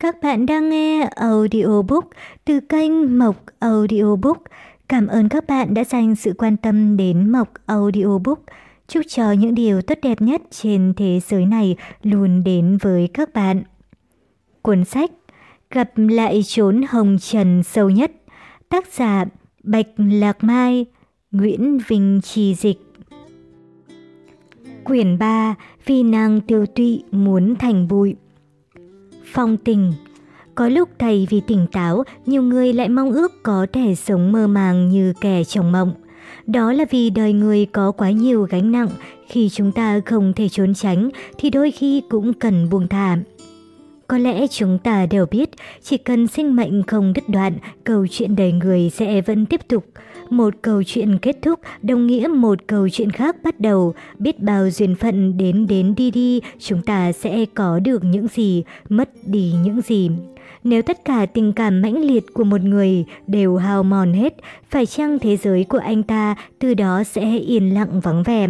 Các bạn đang nghe audiobook từ kênh Mộc Audiobook. Cảm ơn các bạn đã dành sự quan tâm đến Mộc Audiobook. Chúc cho những điều tốt đẹp nhất trên thế giới này luôn đến với các bạn. Cuốn sách Gặp lại chốn hồng trần sâu nhất, Tác giả Bạch Lạc Mai, Nguyễn Vinh Trì Dịch Quyển 3 Vì nàng tiêu tụy muốn thành bụi Phong tình Có lúc thầy vì tỉnh táo, nhiều người lại mong ước có thể sống mơ màng như kẻ trong mộng. Đó là vì đời người có quá nhiều gánh nặng, khi chúng ta không thể trốn tránh thì đôi khi cũng cần buông thả. Có lẽ chúng ta đều biết, chỉ cần sinh mệnh không đứt đoạn, câu chuyện đời người sẽ vẫn tiếp tục. Một câu chuyện kết thúc đồng nghĩa một câu chuyện khác bắt đầu. Biết bao duyên phận đến đến đi đi, chúng ta sẽ có được những gì, mất đi những gì. Nếu tất cả tình cảm mãnh liệt của một người đều hao mòn hết, phải chăng thế giới của anh ta từ đó sẽ yên lặng vắng vẻ?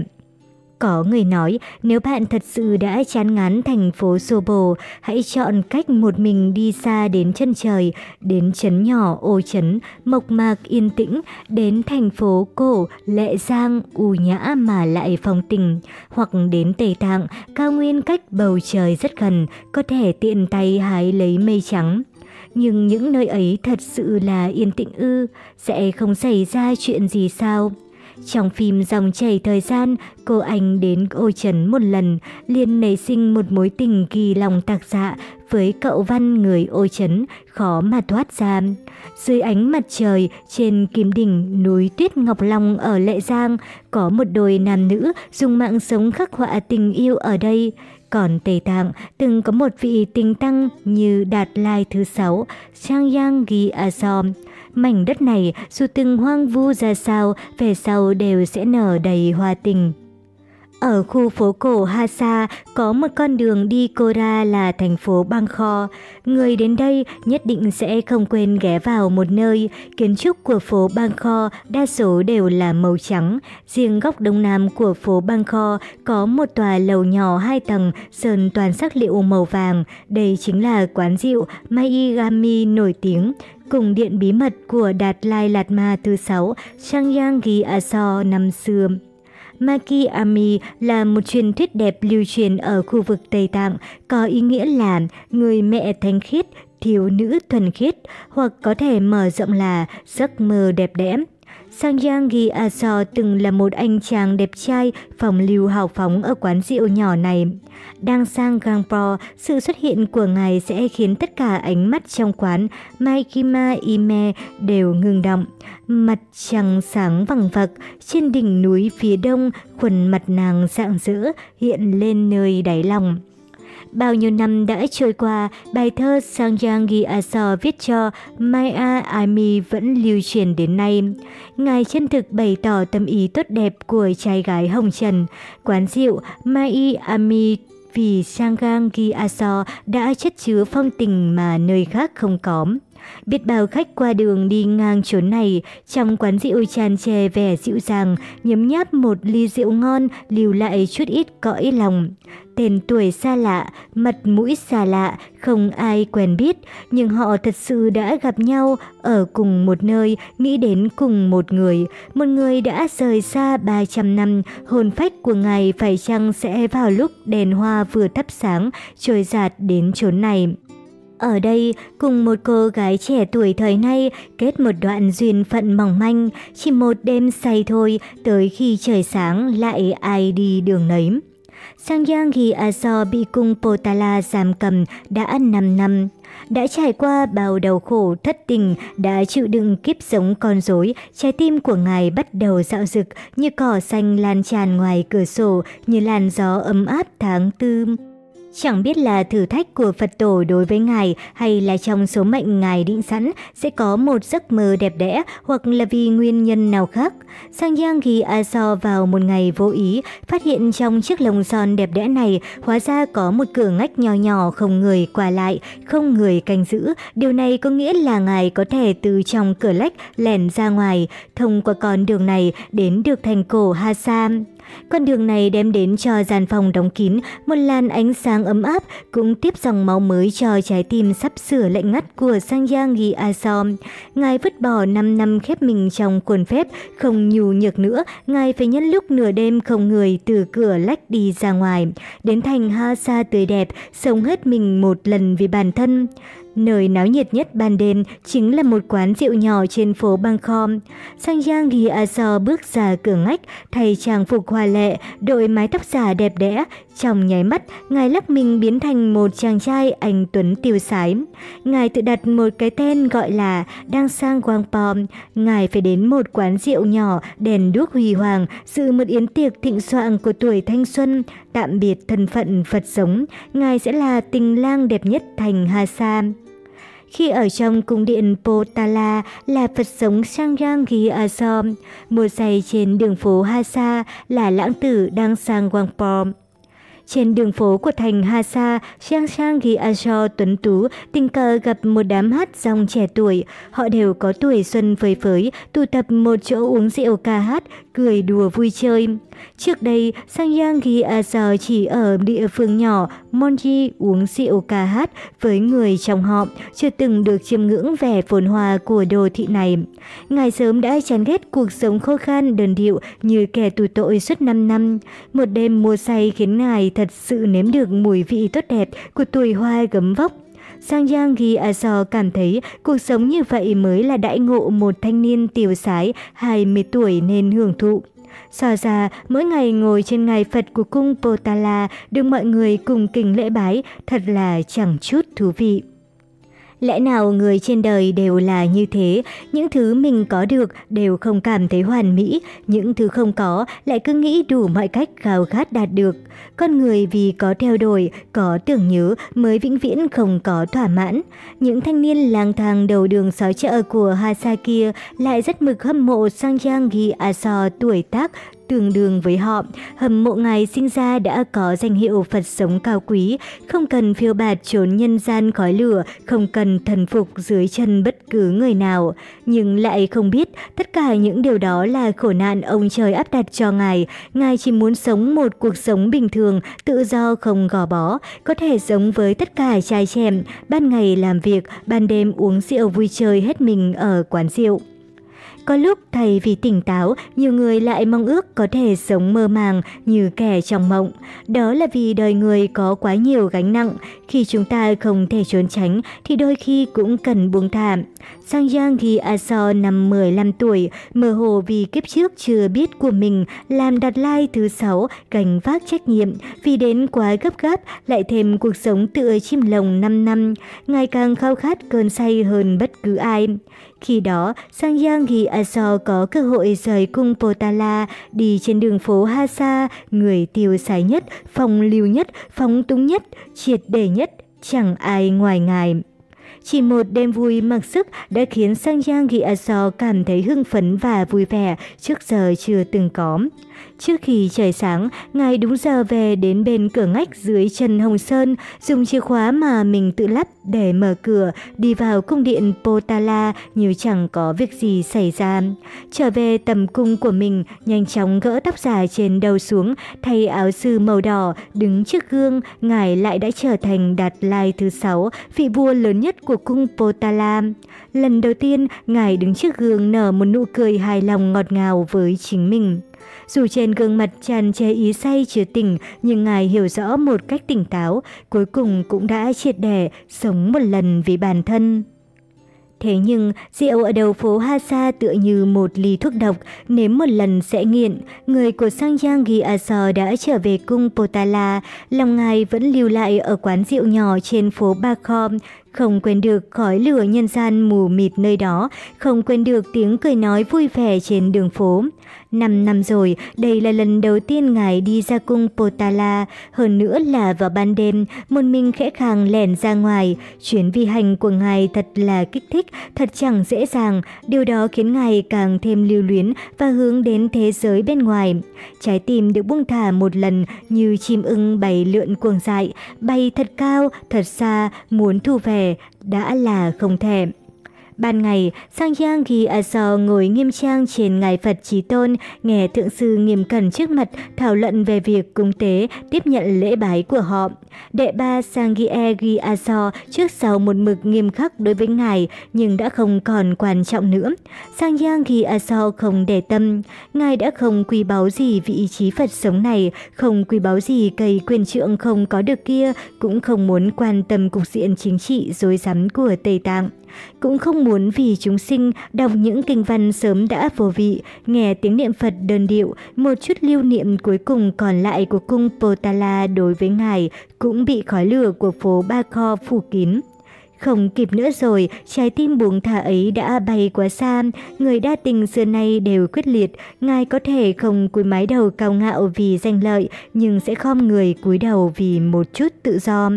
Có người nói, nếu bạn thật sự đã chán ngán thành phố xô bồ, hãy chọn cách một mình đi xa đến chân trời, đến chấn nhỏ ô chấn, mộc mạc yên tĩnh, đến thành phố cổ, lệ giang, u nhã mà lại phong tình, hoặc đến Tây Tạng, cao nguyên cách bầu trời rất gần, có thể tiện tay hái lấy mây trắng. Nhưng những nơi ấy thật sự là yên tĩnh ư, sẽ không xảy ra chuyện gì sao? Trong phim dòng chảy thời gian, cô anh đến ô trấn một lần, liền nảy sinh một mối tình kỳ lòng tạc dạ với cậu văn người ô trấn, khó mà thoát ra. Dưới ánh mặt trời, trên kim đỉnh núi Tuyết Ngọc Long ở Lệ Giang, có một đôi nam nữ dùng mạng sống khắc họa tình yêu ở đây. Còn Tây Tạng từng có một vị tình tăng như Đạt Lai thứ sáu, Trang Yang Gi Asom. Mảnh đất này dù từng hoang vu ra sao, về sau đều sẽ nở đầy hoa tình. Ở khu phố cổ Hasa, có một con đường đi Kora là thành phố Bangkok. Người đến đây nhất định sẽ không quên ghé vào một nơi. Kiến trúc của phố Bangkok đa số đều là màu trắng. Riêng góc đông nam của phố Bangkok có một tòa lầu nhỏ hai tầng, sơn toàn sắc liệu màu vàng. Đây chính là quán rượu Maigami nổi tiếng cùng điện bí mật của Đạt Lai Lạt Ma thứ sáu, Changyang Gi Aso năm xưa. Maki Ami là một truyền thuyết đẹp lưu truyền ở khu vực Tây Tạng, có ý nghĩa là người mẹ thánh khiết, thiếu nữ thuần khiết, hoặc có thể mở rộng là giấc mơ đẹp đẽ. Sangyang Aso từng là một anh chàng đẹp trai phòng lưu hào phóng ở quán rượu nhỏ này. Đang sang Gangpo, sự xuất hiện của ngài sẽ khiến tất cả ánh mắt trong quán Maikima Ime đều ngừng động. Mặt trăng sáng vằng vặc, trên đỉnh núi phía đông, khuôn mặt nàng rạng rỡ hiện lên nơi đáy lòng. Bao nhiêu năm đã trôi qua, bài thơ Sangyang Aso viết cho Maya Ami vẫn lưu truyền đến nay. Ngài chân thực bày tỏ tâm ý tốt đẹp của trai gái Hồng Trần. Quán rượu Mai Ami vì Sangang Aso đã chất chứa phong tình mà nơi khác không có. Biết bao khách qua đường đi ngang chỗ này, trong quán rượu tràn trề vẻ dịu dàng, nhấm nháp một ly rượu ngon, lưu lại chút ít cõi lòng. Tên tuổi xa lạ, mặt mũi xa lạ, không ai quen biết, nhưng họ thật sự đã gặp nhau ở cùng một nơi, nghĩ đến cùng một người. Một người đã rời xa 300 năm, hồn phách của ngài phải chăng sẽ vào lúc đèn hoa vừa thắp sáng, trôi giạt đến chốn này. Ở đây, cùng một cô gái trẻ tuổi thời nay kết một đoạn duyên phận mỏng manh, chỉ một đêm say thôi, tới khi trời sáng lại ai đi đường nấy. Sangyang Ghi Aso bị cung Potala giam cầm đã 5 năm. Đã trải qua bao đau khổ thất tình, đã chịu đựng kiếp sống con rối, trái tim của ngài bắt đầu dạo rực như cỏ xanh lan tràn ngoài cửa sổ, như làn gió ấm áp tháng tư. Chẳng biết là thử thách của Phật tổ đối với Ngài hay là trong số mệnh Ngài định sẵn sẽ có một giấc mơ đẹp đẽ hoặc là vì nguyên nhân nào khác. Sang Giang ghi A So vào một ngày vô ý, phát hiện trong chiếc lồng son đẹp đẽ này hóa ra có một cửa ngách nhỏ nhỏ không người qua lại, không người canh giữ. Điều này có nghĩa là Ngài có thể từ trong cửa lách lẻn ra ngoài, thông qua con đường này đến được thành cổ Ha Sam. Con đường này đem đến cho gian phòng đóng kín một làn ánh sáng ấm áp, cũng tiếp dòng máu mới cho trái tim sắp sửa lạnh ngắt của Sang Giang Ghi A Ngài vứt bỏ 5 năm khép mình trong khuôn phép, không nhù nhược nữa, Ngài phải nhân lúc nửa đêm không người từ cửa lách đi ra ngoài, đến thành Ha Sa tươi đẹp, sống hết mình một lần vì bản thân. Nơi náo nhiệt nhất ban đêm chính là một quán rượu nhỏ trên phố Bangkok. Sang Giang Ghi A à bước ra cửa ngách, thay trang phục hoa lệ, đội mái tóc giả đẹp đẽ. Trong nháy mắt, ngài lắc mình biến thành một chàng trai anh Tuấn tiêu sái. Ngài tự đặt một cái tên gọi là đang sang Quang Pom. Ngài phải đến một quán rượu nhỏ, đèn đuốc huy hoàng, dự một yến tiệc thịnh soạn của tuổi thanh xuân. Tạm biệt thân phận Phật sống, ngài sẽ là tình lang đẹp nhất thành Hà Sa. Khi ở trong cung điện Potala là Phật sống Sangrangi Asom, mùa giày trên đường phố Hasa là lãng tử đang sang Wangpo. Trên đường phố của thành Hasa, Sang Sang ghi Aso tuấn tú tình cờ gặp một đám hát dòng trẻ tuổi. Họ đều có tuổi xuân phơi phới, tụ tập một chỗ uống rượu ca hát, cười đùa vui chơi. Trước đây, Sang Yang ghi Aso chỉ ở địa phương nhỏ Monji uống rượu ca hát với người trong họ, chưa từng được chiêm ngưỡng vẻ phồn hoa của đô thị này. Ngài sớm đã chán ghét cuộc sống khô khan đơn điệu như kẻ tù tội suốt 5 năm. Một đêm mua say khiến ngài thật sự nếm được mùi vị tốt đẹp của tuổi hoa gấm vóc. Sang Yang Gi Aso cảm thấy cuộc sống như vậy mới là đại ngộ một thanh niên tiểu sái 20 tuổi nên hưởng thụ. So ra, mỗi ngày ngồi trên ngài Phật của cung Potala được mọi người cùng kính lễ bái, thật là chẳng chút thú vị. Lẽ nào người trên đời đều là như thế, những thứ mình có được đều không cảm thấy hoàn mỹ, những thứ không có lại cứ nghĩ đủ mọi cách khao khát đạt được. Con người vì có theo đuổi, có tưởng nhớ mới vĩnh viễn không có thỏa mãn. Những thanh niên lang thang đầu đường xó chợ của Hasa kia lại rất mực hâm mộ Sang Giang Gi Aso tuổi tác tương đương với họ. Hầm mộ ngài sinh ra đã có danh hiệu Phật sống cao quý, không cần phiêu bạt trốn nhân gian khói lửa, không cần thần phục dưới chân bất cứ người nào. Nhưng lại không biết tất cả những điều đó là khổ nạn ông trời áp đặt cho ngài. Ngài chỉ muốn sống một cuộc sống bình thường, tự do không gò bó, có thể sống với tất cả trai trẻ, ban ngày làm việc, ban đêm uống rượu vui chơi hết mình ở quán rượu. Có lúc thầy vì tỉnh táo, nhiều người lại mong ước có thể sống mơ màng như kẻ trong mộng. Đó là vì đời người có quá nhiều gánh nặng, khi chúng ta không thể trốn tránh thì đôi khi cũng cần buông thả. Sang Giang thì Aso năm 15 tuổi, mơ hồ vì kiếp trước chưa biết của mình, làm đặt lai thứ sáu, gánh vác trách nhiệm, vì đến quá gấp gáp, lại thêm cuộc sống tựa chim lồng 5 năm, ngày càng khao khát cơn say hơn bất cứ ai. Khi đó, Sang Yang Ghi Aso có cơ hội rời cung Potala đi trên đường phố Hasa, người tiêu sái nhất, phong lưu nhất, phóng túng nhất, triệt để nhất, chẳng ai ngoài ngài. Chỉ một đêm vui mặc sức đã khiến Sang Yang Ghi Aso cảm thấy hưng phấn và vui vẻ trước giờ chưa từng có. Trước khi trời sáng, ngài đúng giờ về đến bên cửa ngách dưới chân Hồng Sơn, dùng chìa khóa mà mình tự lắp để mở cửa, đi vào cung điện Potala như chẳng có việc gì xảy ra. Trở về tầm cung của mình, nhanh chóng gỡ tóc dài trên đầu xuống, thay áo sư màu đỏ, đứng trước gương, ngài lại đã trở thành Đạt Lai thứ sáu, vị vua lớn nhất của cung Potala. Lần đầu tiên, ngài đứng trước gương nở một nụ cười hài lòng ngọt ngào với chính mình. Dù trên gương mặt tràn che ý say chưa tỉnh, nhưng ngài hiểu rõ một cách tỉnh táo, cuối cùng cũng đã triệt đẻ, sống một lần vì bản thân. Thế nhưng, rượu ở đầu phố Hasa tựa như một ly thuốc độc, nếm một lần sẽ nghiện. Người của Sang Giang Gyatso đã trở về cung Potala, lòng ngài vẫn lưu lại ở quán rượu nhỏ trên phố Bakhom, không quên được khói lửa nhân gian mù mịt nơi đó, không quên được tiếng cười nói vui vẻ trên đường phố. Năm năm rồi, đây là lần đầu tiên ngài đi ra cung Potala, hơn nữa là vào ban đêm, một mình khẽ khàng lẻn ra ngoài. Chuyến vi hành của ngài thật là kích thích, thật chẳng dễ dàng, điều đó khiến ngài càng thêm lưu luyến và hướng đến thế giới bên ngoài. Trái tim được buông thả một lần như chim ưng bay lượn cuồng dại, bay thật cao, thật xa, muốn thu về, đã là không thèm. Ban ngày, Sangyang Aso à ngồi nghiêm trang trên ngài Phật trí Tôn, nghe thượng sư nghiêm cẩn trước mặt thảo luận về việc cúng tế, tiếp nhận lễ bái của họ. Đệ ba Sangye Aso à trước sau một mực nghiêm khắc đối với ngài, nhưng đã không còn quan trọng nữa. Sangyang Aso à không để tâm, ngài đã không quý báu gì vị trí Phật sống này, không quý báu gì cây quyền trượng không có được kia, cũng không muốn quan tâm cục diện chính trị rối rắm của Tây Tạng. Cũng không muốn vì chúng sinh đọc những kinh văn sớm đã vô vị, nghe tiếng niệm Phật đơn điệu, một chút lưu niệm cuối cùng còn lại của cung Potala đối với ngài cũng bị khói lửa của phố Ba Kho phủ kín. Không kịp nữa rồi, trái tim buông thả ấy đã bay quá xa, người đa tình xưa nay đều quyết liệt, ngài có thể không cúi mái đầu cao ngạo vì danh lợi, nhưng sẽ khom người cúi đầu vì một chút tự do.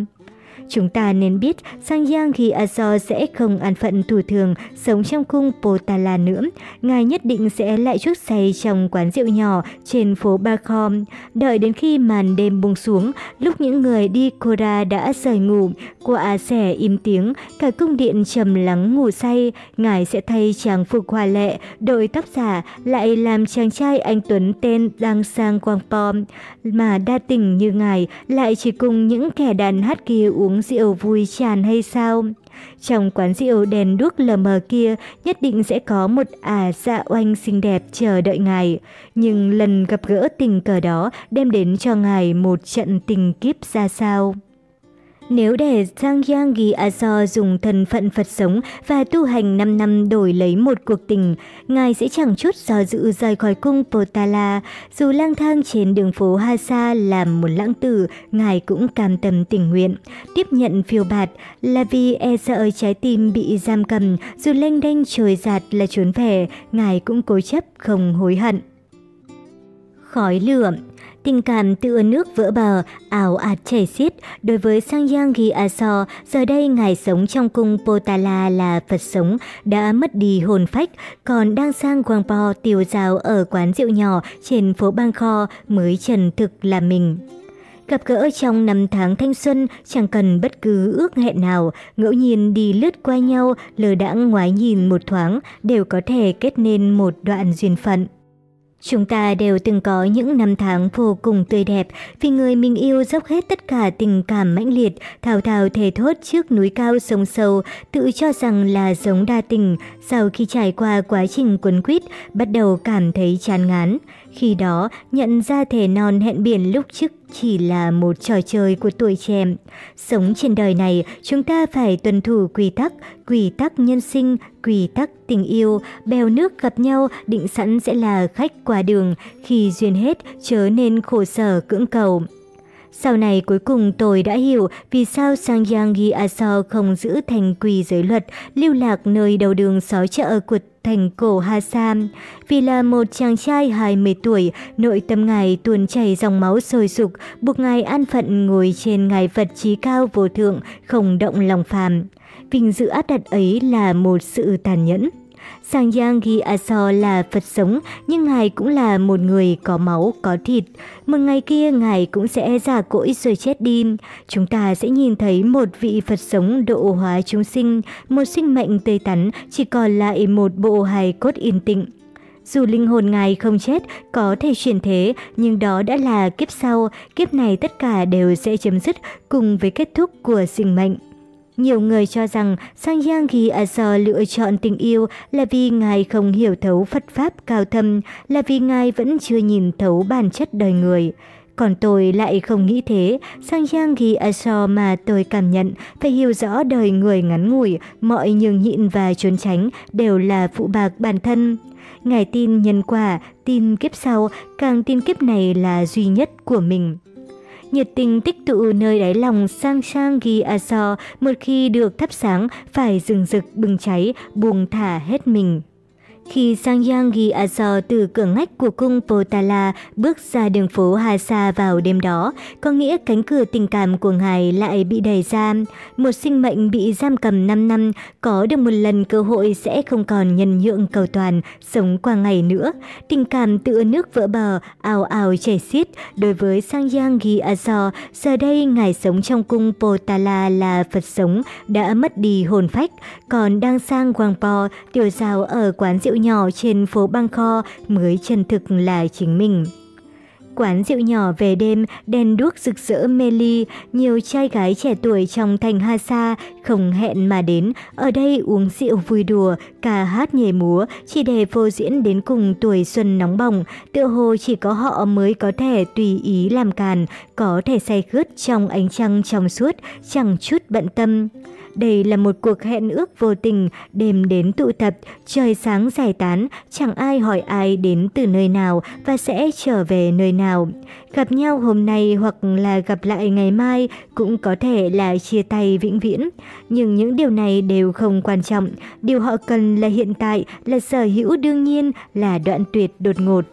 Chúng ta nên biết Sangyang khi Aso sẽ không an phận thủ thường sống trong cung Potala nữa. Ngài nhất định sẽ lại chút say trong quán rượu nhỏ trên phố Bakhom. Đợi đến khi màn đêm buông xuống, lúc những người đi Kora đã rời ngủ, quả sẻ im tiếng, cả cung điện trầm lắng ngủ say, ngài sẽ thay trang phục hoa lệ, đội tóc giả, lại làm chàng trai anh Tuấn tên Giang Sang Quang Pom, mà đa tình như ngài lại chỉ cùng những kẻ đàn hát kia uống rượu vui tràn hay sao? Trong quán rượu đèn đuốc lờ mờ kia, nhất định sẽ có một ả dạ oanh xinh đẹp chờ đợi ngài. Nhưng lần gặp gỡ tình cờ đó đem đến cho ngài một trận tình kiếp ra sao? Nếu để Zhang Yang Aso à dùng thân phận Phật sống và tu hành 5 năm đổi lấy một cuộc tình, Ngài sẽ chẳng chút do dự rời khỏi cung Potala. Dù lang thang trên đường phố Hasa làm một lãng tử, Ngài cũng cam tâm tình nguyện. Tiếp nhận phiêu bạt là vì e sợ trái tim bị giam cầm, dù lênh đênh trồi giạt là trốn về, Ngài cũng cố chấp không hối hận. Khói lửa Tình cảm tựa nước vỡ bờ, ảo ạt chảy xiết. Đối với Sangyang Aso, giờ đây ngài sống trong cung Potala là Phật sống, đã mất đi hồn phách, còn đang sang Gwangpo tiêu dao ở quán rượu nhỏ trên phố Bang Kho mới trần thực là mình. Gặp gỡ trong năm tháng thanh xuân, chẳng cần bất cứ ước hẹn nào, ngẫu nhiên đi lướt qua nhau, lờ đãng ngoái nhìn một thoáng, đều có thể kết nên một đoạn duyên phận. Chúng ta đều từng có những năm tháng vô cùng tươi đẹp vì người mình yêu dốc hết tất cả tình cảm mãnh liệt, thao thao thề thốt trước núi cao sông sâu, tự cho rằng là giống đa tình. Sau khi trải qua quá trình cuốn quýt, bắt đầu cảm thấy chán ngán. Khi đó, nhận ra thể non hẹn biển lúc trước chỉ là một trò chơi của tuổi trẻ. Sống trên đời này, chúng ta phải tuân thủ quy tắc, quy tắc nhân sinh, quy tắc tình yêu, bèo nước gặp nhau định sẵn sẽ là khách qua đường, khi duyên hết chớ nên khổ sở cưỡng cầu. Sau này cuối cùng tôi đã hiểu vì sao Sangyang Aso không giữ thành quy giới luật, lưu lạc nơi đầu đường xó chợ của thành cổ Hà Sam. Vì là một chàng trai 20 tuổi, nội tâm ngài tuôn chảy dòng máu sôi sục, buộc ngài an phận ngồi trên ngài Phật trí cao vô thượng, không động lòng phàm. Vinh dự áp đặt ấy là một sự tàn nhẫn. Sangyang Aso là Phật sống, nhưng Ngài cũng là một người có máu, có thịt. Một ngày kia Ngài cũng sẽ già cỗi rồi chết đi. Chúng ta sẽ nhìn thấy một vị Phật sống độ hóa chúng sinh, một sinh mệnh tươi tắn, chỉ còn lại một bộ hài cốt yên tĩnh. Dù linh hồn ngài không chết, có thể chuyển thế, nhưng đó đã là kiếp sau, kiếp này tất cả đều sẽ chấm dứt cùng với kết thúc của sinh mệnh. Nhiều người cho rằng Sang Sangyang Aso lựa chọn tình yêu là vì ngài không hiểu thấu Phật Pháp cao thâm, là vì ngài vẫn chưa nhìn thấu bản chất đời người. Còn tôi lại không nghĩ thế, sang yang ghi Aso mà tôi cảm nhận phải hiểu rõ đời người ngắn ngủi, mọi nhường nhịn và trốn tránh đều là phụ bạc bản thân. Ngài tin nhân quả, tin kiếp sau, càng tin kiếp này là duy nhất của mình nhiệt tình tích tụ nơi đáy lòng sang sang ghi a so, một khi được thắp sáng phải rừng rực bừng cháy, buông thả hết mình. Khi Sang Yang Gi Azo từ cửa ngách của cung Potala bước ra đường phố Hasa vào đêm đó, có nghĩa cánh cửa tình cảm của ngài lại bị đẩy ra. Một sinh mệnh bị giam cầm 5 năm, có được một lần cơ hội sẽ không còn nhân nhượng cầu toàn, sống qua ngày nữa. Tình cảm tựa nước vỡ bờ, ào ào chảy xiết. Đối với Sang Yang Gi Azo, giờ đây ngài sống trong cung Potala là Phật sống, đã mất đi hồn phách, còn đang sang Wangpo, tiểu giáo ở quán rượu nhỏ trên phố Bangkok mới chân thực là chính mình. Quán rượu nhỏ về đêm, đèn đuốc rực rỡ mê ly, nhiều trai gái trẻ tuổi trong thành Hasa không hẹn mà đến, ở đây uống rượu vui đùa, ca hát nhảy múa, chỉ để phô diễn đến cùng tuổi xuân nóng bỏng, tựa hồ chỉ có họ mới có thể tùy ý làm càn, có thể say khướt trong ánh trăng trong suốt, chẳng chút bận tâm. Đây là một cuộc hẹn ước vô tình, đêm đến tụ tập, trời sáng giải tán, chẳng ai hỏi ai đến từ nơi nào và sẽ trở về nơi nào. Gặp nhau hôm nay hoặc là gặp lại ngày mai cũng có thể là chia tay vĩnh viễn. Nhưng những điều này đều không quan trọng. Điều họ cần là hiện tại, là sở hữu đương nhiên, là đoạn tuyệt đột ngột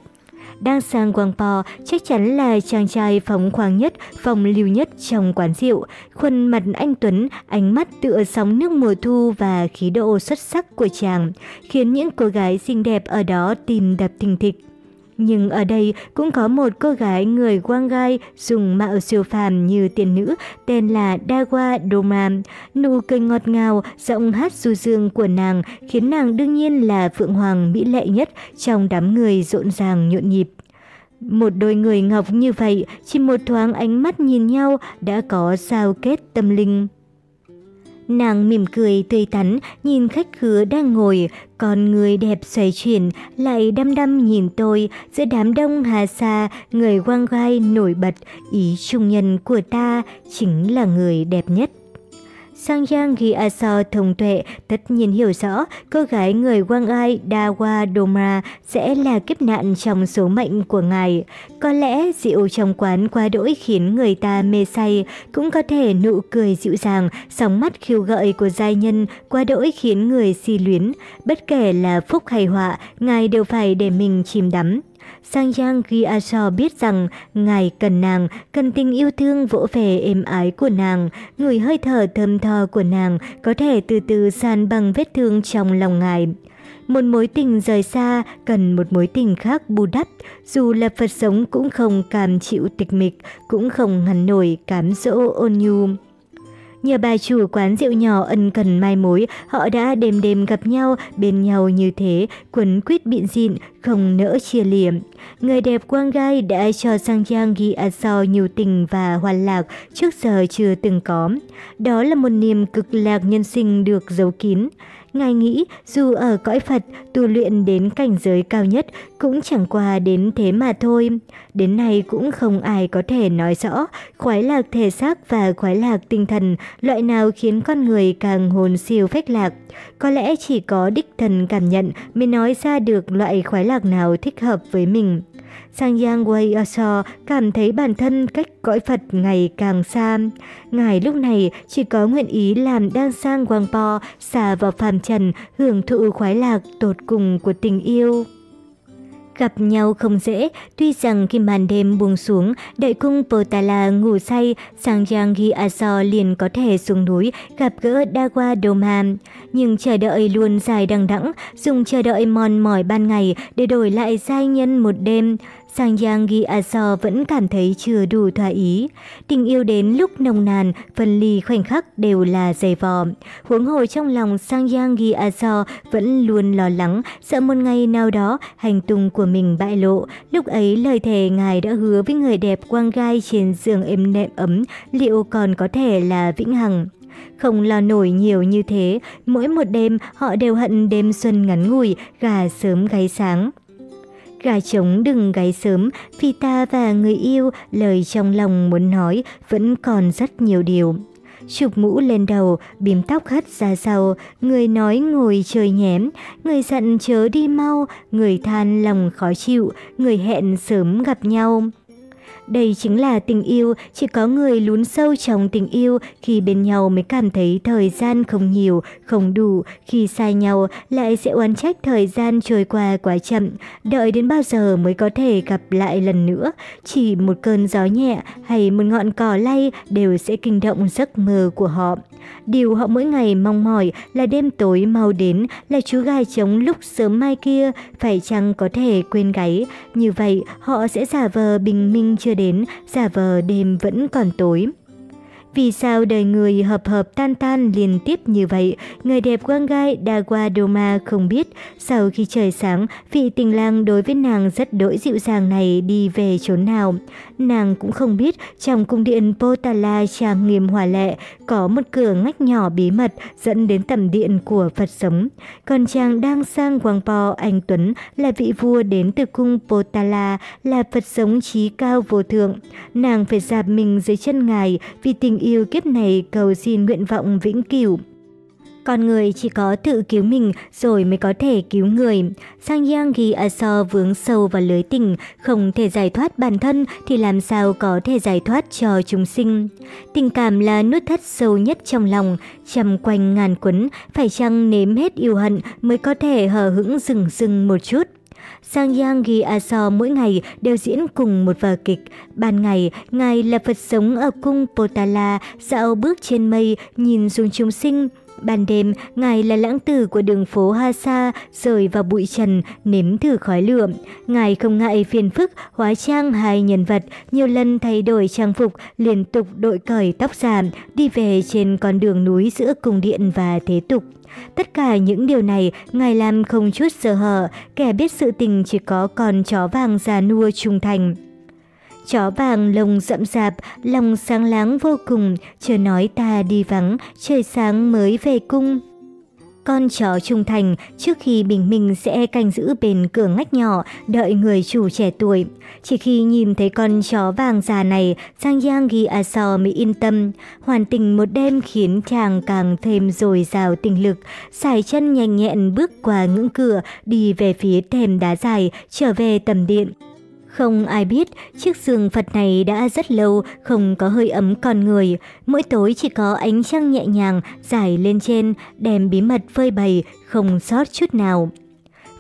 đang sang Quang Guangpo chắc chắn là chàng trai phóng khoáng nhất, phong lưu nhất trong quán rượu. Khuôn mặt anh Tuấn, ánh mắt tựa sóng nước mùa thu và khí độ xuất sắc của chàng, khiến những cô gái xinh đẹp ở đó tìm đập thình thịch. Nhưng ở đây cũng có một cô gái người quang gai dùng mạo siêu phàm như tiên nữ tên là Dawa Doman. Nụ cười ngọt ngào, giọng hát du dương của nàng khiến nàng đương nhiên là phượng hoàng mỹ lệ nhất trong đám người rộn ràng nhộn nhịp. Một đôi người ngọc như vậy, chỉ một thoáng ánh mắt nhìn nhau đã có sao kết tâm linh. Nàng mỉm cười tươi tắn, nhìn khách khứa đang ngồi, con người đẹp xoay chuyển, lại đăm đăm nhìn tôi, giữa đám đông hà sa, người quang gai nổi bật, ý trung nhân của ta chính là người đẹp nhất. Sang Giang ghi Aso thông tuệ tất nhiên hiểu rõ cô gái người Quang Ai Dawa Doma sẽ là kiếp nạn trong số mệnh của ngài. Có lẽ rượu trong quán quá đỗi khiến người ta mê say, cũng có thể nụ cười dịu dàng, sóng mắt khiêu gợi của giai nhân quá đỗi khiến người si luyến. Bất kể là phúc hay họa, ngài đều phải để mình chìm đắm. Sang Yang Giaso biết rằng ngài cần nàng, cần tình yêu thương vỗ về êm ái của nàng, người hơi thở thơm tho của nàng có thể từ từ san bằng vết thương trong lòng ngài. Một mối tình rời xa cần một mối tình khác bù đắp, dù là Phật sống cũng không cam chịu tịch mịch, cũng không ngăn nổi cám dỗ ôn nhu. Nhờ bà chủ quán rượu nhỏ ân cần mai mối, họ đã đêm đêm gặp nhau, bên nhau như thế, quấn quýt biện dịn, không nỡ chia liềm Người đẹp quang gai đã cho Sang Giang ghi so nhiều tình và hoàn lạc trước giờ chưa từng có. Đó là một niềm cực lạc nhân sinh được giấu kín. Ngài nghĩ dù ở cõi Phật, tu luyện đến cảnh giới cao nhất cũng chẳng qua đến thế mà thôi. Đến nay cũng không ai có thể nói rõ khoái lạc thể xác và khoái lạc tinh thần loại nào khiến con người càng hồn siêu phách lạc. Có lẽ chỉ có đích thần cảm nhận mới nói ra được loại khoái lạc nào thích hợp với mình. Sang Yang Wei Aso cảm thấy bản thân cách cõi Phật ngày càng xa. Ngài lúc này chỉ có nguyện ý làm đang sang Quang Po, xả vào phàm trần, hưởng thụ khoái lạc tột cùng của tình yêu. Gặp nhau không dễ, tuy rằng khi màn đêm buông xuống, đại cung Potala ngủ say, Sang Giang Ghi Aso liền có thể xuống núi gặp gỡ Dawa Doma. Nhưng chờ đợi luôn dài đằng đẵng, dùng chờ đợi mòn mỏi ban ngày để đổi lại giai nhân một đêm. Sang Yang Gi Aso vẫn cảm thấy chưa đủ thỏa ý. Tình yêu đến lúc nồng nàn, phân ly khoảnh khắc đều là dày vò. Huống hồ trong lòng Sang Yang Gi Aso vẫn luôn lo lắng, sợ một ngày nào đó hành tung của mình bại lộ. Lúc ấy lời thề ngài đã hứa với người đẹp quang gai trên giường êm nệm ấm liệu còn có thể là vĩnh hằng. Không lo nổi nhiều như thế, mỗi một đêm họ đều hận đêm xuân ngắn ngủi, gà sớm gáy sáng. Gà trống đừng gáy sớm, vì ta và người yêu lời trong lòng muốn nói vẫn còn rất nhiều điều. Chụp mũ lên đầu, bím tóc hất ra sau, người nói ngồi chơi nhém, người giận chớ đi mau, người than lòng khó chịu, người hẹn sớm gặp nhau. Đây chính là tình yêu, chỉ có người lún sâu trong tình yêu khi bên nhau mới cảm thấy thời gian không nhiều, không đủ, khi xa nhau lại sẽ oán trách thời gian trôi qua quá chậm, đợi đến bao giờ mới có thể gặp lại lần nữa. Chỉ một cơn gió nhẹ hay một ngọn cỏ lay đều sẽ kinh động giấc mơ của họ. Điều họ mỗi ngày mong mỏi là đêm tối mau đến, là chú gà trống lúc sớm mai kia, phải chăng có thể quên gáy. Như vậy, họ sẽ giả vờ bình minh chưa đến, giả vờ đêm vẫn còn tối. Vì sao đời người hợp hợp tan tan liên tiếp như vậy? Người đẹp quang gai Dawa Doma không biết. Sau khi trời sáng, vị tình lang đối với nàng rất đỗi dịu dàng này đi về chốn nào. Nàng cũng không biết trong cung điện Potala trang nghiêm hòa lệ có một cửa ngách nhỏ bí mật dẫn đến tầm điện của Phật sống. Còn chàng đang sang Wangpo Anh Tuấn là vị vua đến từ cung Potala là Phật sống trí cao vô thượng. Nàng phải dạp mình dưới chân ngài vì tình yêu kiếp này cầu xin nguyện vọng vĩnh cửu. Con người chỉ có tự cứu mình rồi mới có thể cứu người. Sang Yang ghi Aso vướng sâu vào lưới tình, không thể giải thoát bản thân thì làm sao có thể giải thoát cho chúng sinh. Tình cảm là nút thắt sâu nhất trong lòng, chầm quanh ngàn quấn, phải chăng nếm hết yêu hận mới có thể hờ hững rừng rừng một chút. Sang Yang Gi Aso mỗi ngày đều diễn cùng một vở kịch. Ban ngày, Ngài là Phật sống ở cung Potala, dạo bước trên mây, nhìn xuống chúng sinh. Ban đêm, Ngài là lãng tử của đường phố Hasa, rời vào bụi trần, nếm thử khói lửa. Ngài không ngại phiền phức, hóa trang hai nhân vật, nhiều lần thay đổi trang phục, liên tục đội cởi tóc giả, đi về trên con đường núi giữa cung điện và thế tục. Tất cả những điều này Ngài làm không chút sơ hở, kẻ biết sự tình chỉ có con chó vàng già nua trung thành. Chó vàng lông rậm rạp, lòng sáng láng vô cùng, chờ nói ta đi vắng, trời sáng mới về cung. Con chó trung thành trước khi bình minh sẽ canh giữ bên cửa ngách nhỏ, đợi người chủ trẻ tuổi. Chỉ khi nhìn thấy con chó vàng già này, Giang Yang Gi Aso mới yên tâm. Hoàn tình một đêm khiến chàng càng thêm dồi dào tình lực. Xài chân nhanh nhẹn bước qua ngưỡng cửa, đi về phía thềm đá dài, trở về tầm điện. Không ai biết, chiếc giường Phật này đã rất lâu không có hơi ấm con người. Mỗi tối chỉ có ánh trăng nhẹ nhàng dài lên trên, đem bí mật phơi bày, không sót chút nào.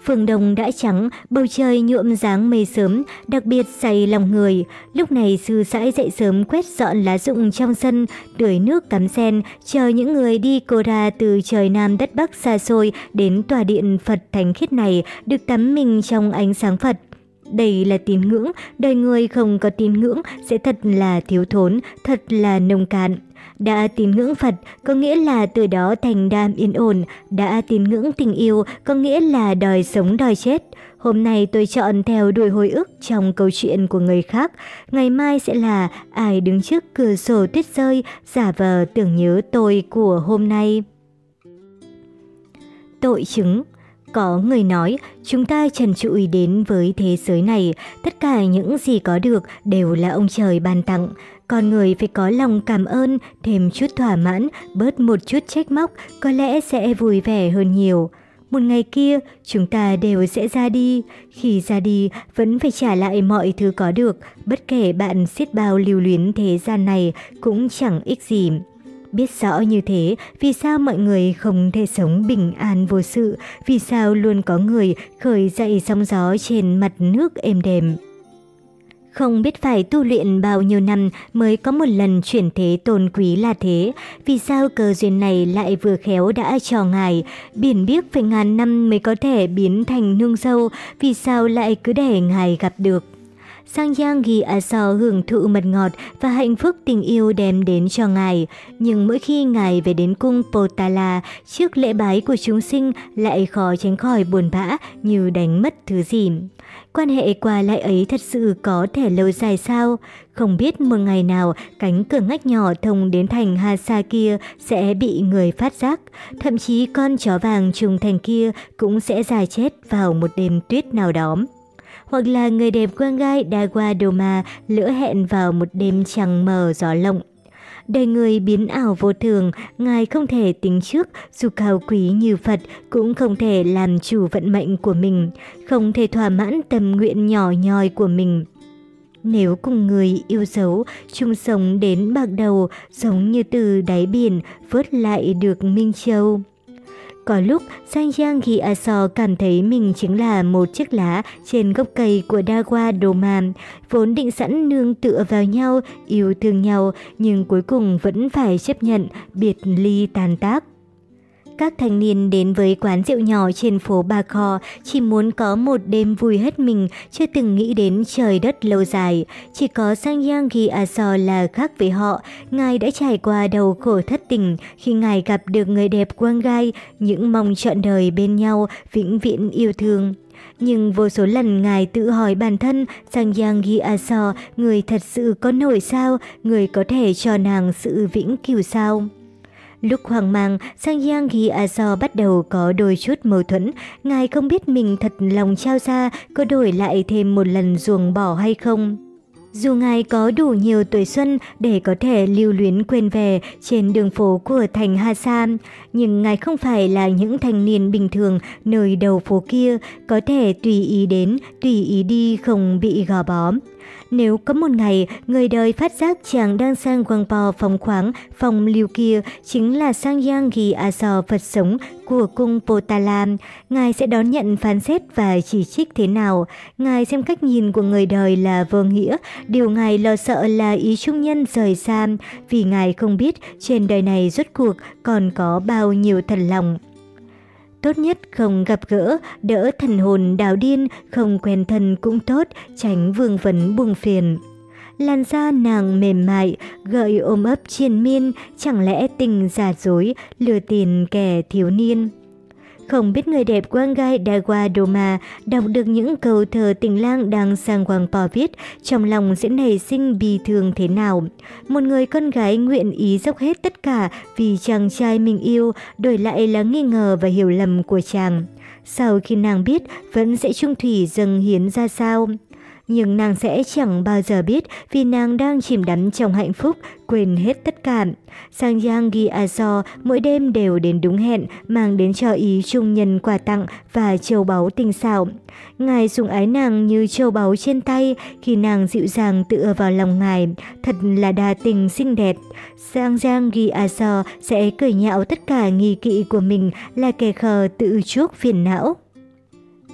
Phương đông đã trắng, bầu trời nhuộm dáng mây sớm, đặc biệt say lòng người. Lúc này sư sãi dậy sớm quét dọn lá rụng trong sân, tưới nước cắm sen, chờ những người đi cô ra từ trời Nam đất Bắc xa xôi đến tòa điện Phật thánh khiết này được tắm mình trong ánh sáng Phật. Đây là tín ngưỡng, đời người không có tín ngưỡng sẽ thật là thiếu thốn, thật là nông cạn. Đã tín ngưỡng Phật có nghĩa là từ đó thành đam yên ổn, đã tín ngưỡng tình yêu có nghĩa là đòi sống đòi chết. Hôm nay tôi chọn theo đuổi hồi ức trong câu chuyện của người khác, ngày mai sẽ là ai đứng trước cửa sổ tuyết rơi, giả vờ tưởng nhớ tôi của hôm nay. Tội chứng có người nói, chúng ta trần trụi đến với thế giới này, tất cả những gì có được đều là ông trời ban tặng. Con người phải có lòng cảm ơn, thêm chút thỏa mãn, bớt một chút trách móc, có lẽ sẽ vui vẻ hơn nhiều. Một ngày kia, chúng ta đều sẽ ra đi. Khi ra đi, vẫn phải trả lại mọi thứ có được, bất kể bạn xiết bao lưu luyến thế gian này cũng chẳng ích gì. Biết rõ như thế, vì sao mọi người không thể sống bình an vô sự, vì sao luôn có người khởi dậy sóng gió trên mặt nước êm đềm. Không biết phải tu luyện bao nhiêu năm mới có một lần chuyển thế tôn quý là thế, vì sao cơ duyên này lại vừa khéo đã cho ngài, biển biếc phải ngàn năm mới có thể biến thành nương dâu, vì sao lại cứ để ngài gặp được. Sang Giang ghi A So hưởng thụ mật ngọt và hạnh phúc tình yêu đem đến cho ngài. Nhưng mỗi khi ngài về đến cung Potala, trước lễ bái của chúng sinh lại khó tránh khỏi buồn bã như đánh mất thứ gì. Quan hệ qua lại ấy thật sự có thể lâu dài sao? Không biết một ngày nào cánh cửa ngách nhỏ thông đến thành Hasa kia sẽ bị người phát giác. Thậm chí con chó vàng trùng thành kia cũng sẽ già chết vào một đêm tuyết nào đó hoặc là người đẹp quen qua đồ mà lỡ hẹn vào một đêm trăng mờ gió lộng. Đời người biến ảo vô thường, Ngài không thể tính trước, dù cao quý như Phật cũng không thể làm chủ vận mệnh của mình, không thể thỏa mãn tâm nguyện nhỏ nhoi của mình. Nếu cùng người yêu dấu, chung sống đến bạc đầu, giống như từ đáy biển vớt lại được Minh Châu. Có lúc, Sang Giang Ghi A cảm thấy mình chính là một chiếc lá trên gốc cây của Dawa Doma, vốn định sẵn nương tựa vào nhau, yêu thương nhau, nhưng cuối cùng vẫn phải chấp nhận biệt ly tàn tác. Các thanh niên đến với quán rượu nhỏ trên phố Ba Kho chỉ muốn có một đêm vui hết mình, chưa từng nghĩ đến trời đất lâu dài. Chỉ có Sang Yang Gi Aso là khác với họ. Ngài đã trải qua đầu khổ thất tình khi ngài gặp được người đẹp quang gai, những mong trọn đời bên nhau, vĩnh viễn yêu thương. Nhưng vô số lần ngài tự hỏi bản thân Sang Yang Gi Aso, người thật sự có nổi sao, người có thể cho nàng sự vĩnh cửu sao? Lúc hoang mang, Sang Yang Gi Aso bắt đầu có đôi chút mâu thuẫn. Ngài không biết mình thật lòng trao ra có đổi lại thêm một lần ruồng bỏ hay không. Dù ngài có đủ nhiều tuổi xuân để có thể lưu luyến quên về trên đường phố của thành Hà Sa, nhưng ngài không phải là những thanh niên bình thường nơi đầu phố kia, có thể tùy ý đến, tùy ý đi không bị gò bó. Nếu có một ngày, người đời phát giác chàng đang sang Guangpo phòng khoáng, phòng lưu kia chính là Sang Yang Ghi A Phật sống của cung Potala, Ngài sẽ đón nhận phán xét và chỉ trích thế nào. Ngài xem cách nhìn của người đời là vô nghĩa, điều Ngài lo sợ là ý trung nhân rời xa, vì Ngài không biết trên đời này rốt cuộc còn có bao nhiêu thần lòng. Tốt nhất không gặp gỡ, đỡ thần hồn đào điên, không quen thân cũng tốt, tránh vương vấn buông phiền. Làn da nàng mềm mại, gợi ôm ấp triền miên, chẳng lẽ tình giả dối, lừa tiền kẻ thiếu niên. Không biết người đẹp quang gai Dawa Doma đọc được những câu thơ tình lang đang sang Hoàng Pò viết, trong lòng sẽ nảy sinh bi thương thế nào. Một người con gái nguyện ý dốc hết tất cả vì chàng trai mình yêu, đổi lại là nghi ngờ và hiểu lầm của chàng. Sau khi nàng biết, vẫn sẽ trung thủy dâng hiến ra sao? Nhưng nàng sẽ chẳng bao giờ biết vì nàng đang chìm đắm trong hạnh phúc, quên hết tất cả. Sang Giang Gi Do mỗi đêm đều đến đúng hẹn, mang đến cho ý trung nhân quà tặng và châu báu tinh xảo. Ngài sủng ái nàng như châu báu trên tay khi nàng dịu dàng tựa vào lòng ngài, thật là đa tình xinh đẹp. Sang Giang Gi Do sẽ cười nhạo tất cả nghi kỵ của mình là kẻ khờ tự chuốc phiền não.